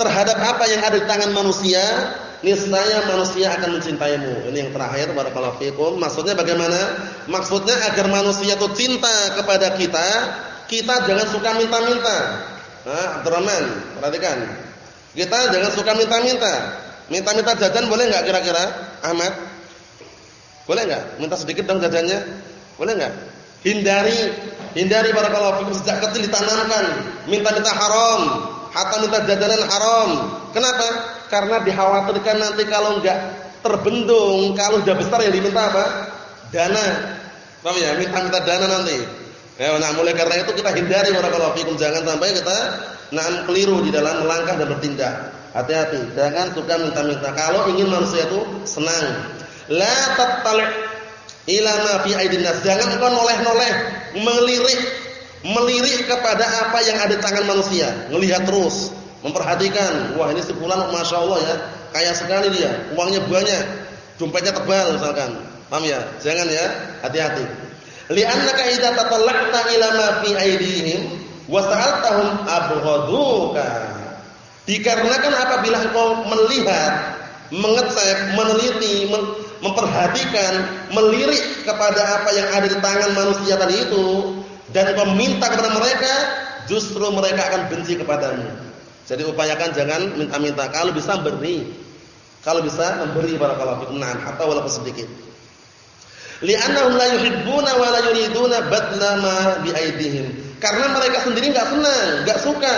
terhadap apa yang ada di tangan manusia niscaya manusia akan mencintaimu. Ini yang terakhir barakallahu fikum. Maksudnya bagaimana? Maksudnya agar manusia itu cinta kepada kita, kita jangan suka minta-minta. Nah, Abdurrahman, perhatikan. Kita jangan suka minta-minta. Minta-minta jajan boleh enggak kira-kira? Ahmad? Boleh enggak? Minta sedikit dong jajannya? Boleh enggak? Hindari, hindari barakallahu fikum sejak kecil ditanamkan minta-minta haram, hatta minta jajanan haram. Kenapa? Karena dikhawatirkan nanti kalau enggak terbendung, kalau sudah besar yang diminta apa? Dana. Paham ya? Minta-minta dana nanti. Ya, nah mulai karena itu kita hindari kalau fikum jangan sampai kita nah keliru di dalam melangkah dan bertindak. Hati-hati, jangan suka minta-minta. Kalau ingin manusia itu senang. La tattali' ila ma fi aidin. Jangan engkau noleh-noleh, melirik melirik kepada apa yang ada di tangan manusia, melihat terus memperhatikan, wah ini sebulan masya Allah ya, kaya sekali dia, uangnya banyak, dompetnya tebal misalkan, paham ya? Jangan ya, hati-hati. Li'annaka idza tatallaqta ila fi aydihim wa sa'altahum abghaduka. Dikarenakan apabila engkau melihat, mengecek, meneliti, memperhatikan, melirik kepada apa yang ada di tangan manusia tadi itu dan engkau minta kepada mereka, justru mereka akan benci kepadamu. Jadi upayakan jangan minta-minta. Kalau bisa beri. Kalau bisa memberi barakallahu fikum. Nah, hatta walaupun sedikit. Li'annahum la yuhibbuna wa la yuriduna badla ma bi aidihim. Karena mereka sendiri enggak senang, enggak suka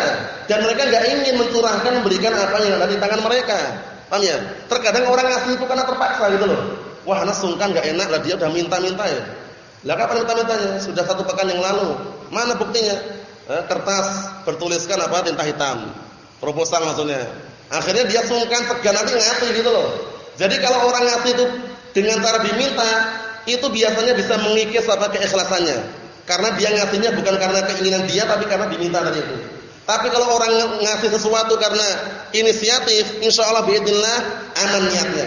dan mereka enggak ingin mencurahkan memberikan apa yang ada di tangan mereka. Paham ya? Terkadang orang ngasih itu karena terpaksa gitu loh. Wah, ana sungkan enggak enak lah dia udah minta-minta ya. Lah kapan minta-mintanya? Sudah satu pekan yang lalu. Mana buktinya? Eh, kertas bertuliskan apa tinta hitam proposal maksudnya. Akhirnya dia sungkan tegan nanti ngasih gitu loh. Jadi kalau orang ngasih itu dengan cara diminta itu biasanya bisa mengikis apa keikhlasannya. Karena dia ngasihnya bukan karena keinginan dia tapi karena diminta tadi itu. Tapi kalau orang ngasih sesuatu karena inisiatif, insya Allah biidillah aman niatnya.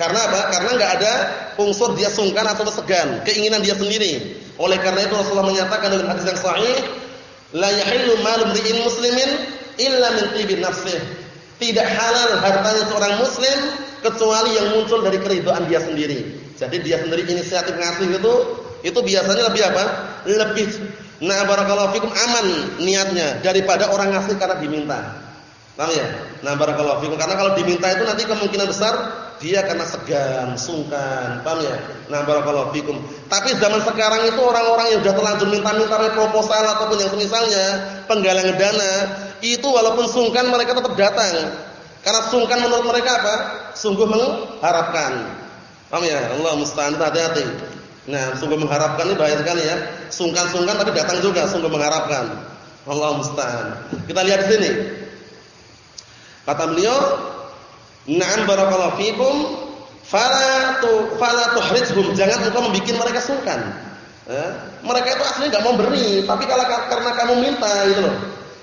Karena apa? Karena nggak ada unsur dia sungkan atau segan, keinginan dia sendiri. Oleh karena itu Rasulullah menyatakan dalam hadis yang sahih, la yahillu malum muslimin illa min tibi nafsih. Tidak halal hartanya seorang muslim kecuali yang muncul dari keridhaan dia sendiri. Jadi dia sendiri inisiatif ngasih itu itu biasanya lebih apa? Lebih nah barakallahu fikum aman niatnya daripada orang ngasih karena diminta. Paham ya? Nah barakallahu fikum karena kalau diminta itu nanti kemungkinan besar dia karena segan, sungkan. Paham ya? Nah barakallahu fikum. Tapi zaman sekarang itu orang-orang yang sudah terlanjur minta-minta proposal ataupun yang semisalnya penggalangan dana itu walaupun sungkan mereka tetap datang. Karena sungkan menurut mereka apa? Sungguh mengharapkan. Paham ya? Allah musta'an hati-hati. Nah, sungguh mengharapkan ini bahaya sekali ya. Sungkan-sungkan tapi datang juga sungguh mengharapkan. Allah musta'an. Kita lihat di sini. Kata beliau, "Na'am barakallahu fikum, fala tu fala tuhrijhum." Jangan engkau membuat mereka sungkan. Eh? Mereka itu aslinya enggak mau beri, tapi kalau karena kamu minta gitu loh.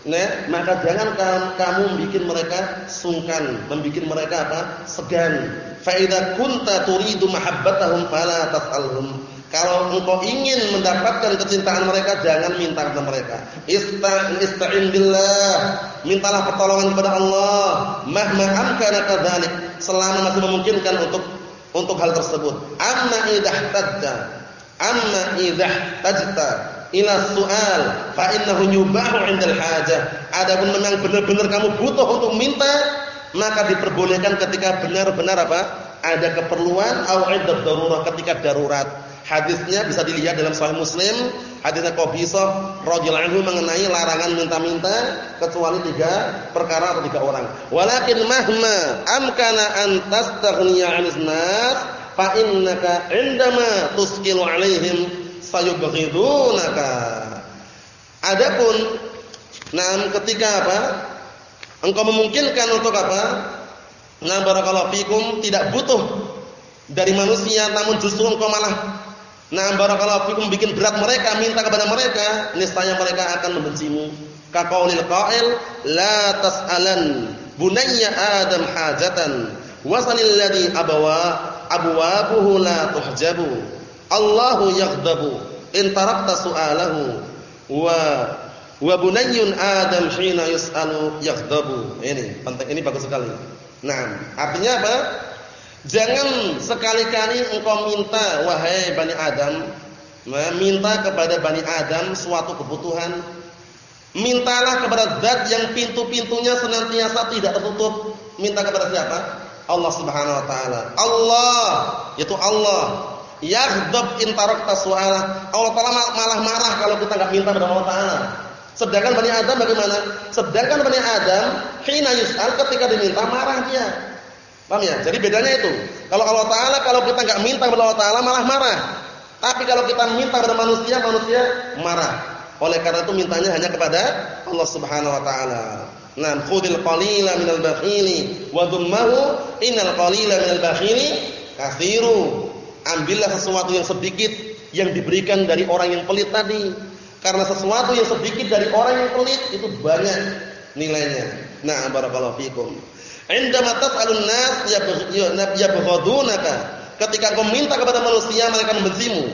Nah, maka jangan kamu bikin mereka sungkan, membuat mereka apa? segan. Fa idza kunta turidu mahabbatahum fala tas'alhum. Kalau engkau ingin mendapatkan kecintaan mereka, jangan minta kepada mereka. Ista'in ista'in billah. Mintalah pertolongan kepada Allah. Mahma amkana kadzalik. Selama masih memungkinkan untuk untuk hal tersebut. Amma idah tajta. Amma idah tajta ila su'al fa innahu yubahu 'indal hajah. Adapun memang benar-benar kamu butuh untuk minta, maka diperbolehkan ketika benar-benar apa? Ada keperluan atau ada darurat ketika darurat. Hadisnya bisa dilihat dalam Sahih Muslim, hadisnya Qabisah radhiyallahu anhu mengenai larangan minta-minta kecuali tiga perkara atau tiga orang. Walakin mahma amkana an tastaghniya 'anil nas fa innaka 'indama tuskilu 'alaihim sayubghidunaka. Adapun nah ketika apa? Engkau memungkinkan untuk apa? Nah barakallahu fikum tidak butuh dari manusia namun justru engkau malah nah barakallahu fikum bikin berat mereka, minta kepada mereka, niscaya mereka akan membencimu. Kaqaulil qa'il la tas'alan bunayya adam hajatan wasalil ladzi abawa abwabuhu la tuhjabu Allahu yaghdabu in tarakta su'alahu wa wa bunayyun adam hina yus'alu yaghdabu. Ini penting ini bagus sekali. Nah, artinya apa? Jangan sekali-kali engkau minta wahai Bani Adam, minta kepada Bani Adam suatu kebutuhan. Mintalah kepada zat yang pintu-pintunya senantiasa tidak tertutup. Minta kepada siapa? Allah Subhanahu wa taala. Allah, yaitu Allah Yaghdab in tarakta su'alah. Allah Taala malah marah kalau kita enggak minta kepada Allah Taala. Sedangkan Bani Adam bagaimana? Sedangkan Bani Adam hina yus'al ketika diminta marah dia. Paham ya? Jadi bedanya itu. Kalau Allah Taala kalau kita enggak minta kepada Allah Taala malah marah. Tapi kalau kita minta kepada manusia, manusia marah. Oleh karena itu mintanya hanya kepada Allah Subhanahu wa taala. Nah, khudil qalila minal bakhili wa dhummahu innal qalila minal bakhili kathiru ambillah sesuatu yang sedikit yang diberikan dari orang yang pelit tadi. Karena sesuatu yang sedikit dari orang yang pelit itu banyak nilainya. Nah, barakallahu fikum. Indama tas'alun nas yabghadunaka. Ketika kau minta kepada manusia mereka membencimu.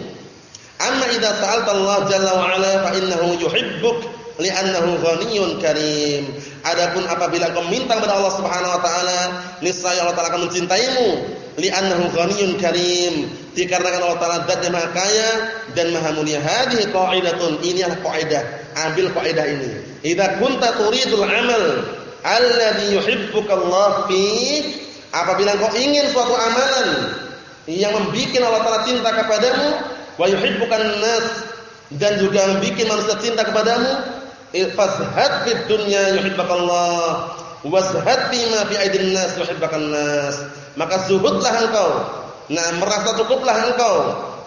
Amma idza sa'alta Allah jalla wa ala fa innahu yuhibbuk li'annahu ghaniyyun karim. Adapun apabila kau minta kepada Allah Subhanahu wa taala, niscaya Allah taala akan mencintaimu li'annahu ghaniyyun karim. Dikarenakan Allah taala zat yang maha kaya dan maha mulia. Hadhihi qaidatun. Ini adalah kaidah ambil kaidah ini. Idza kunta turidul amal alladhi yuhibbuka Allah fi apabila kau ingin suatu amalan yang membuat Allah taala cinta kepadamu wa yuhibbukan nas dan juga membuat manusia cinta kepadamu fazhad fid dunya yuhibbukallah wazhad bima fi aidin nas yuhibbukan nas maka zuhudlah engkau. Nah, merasa cukuplah engkau.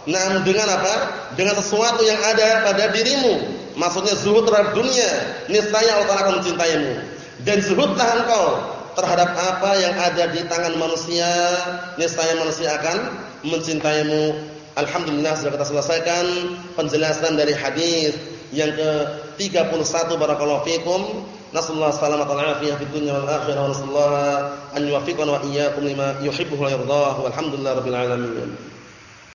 Nah, dengan apa? Dengan sesuatu yang ada pada dirimu. Maksudnya zuhud terhadap dunia. Niscaya Allah Taala akan mencintaimu. Dan zuhudlah engkau terhadap apa yang ada di tangan manusia, niscaya manusia akan mencintaimu. Alhamdulillah sudah kita selesaikan penjelasan dari hadis yang ke-31 barakallahu fikum. Nasallahu salamat wal afiyah fid dunya wal akhirah wa nasallahu an yuwaffiqana wa iyyakum lima yuhibbu wa yardah. Walhamdulillahirabbil alamin.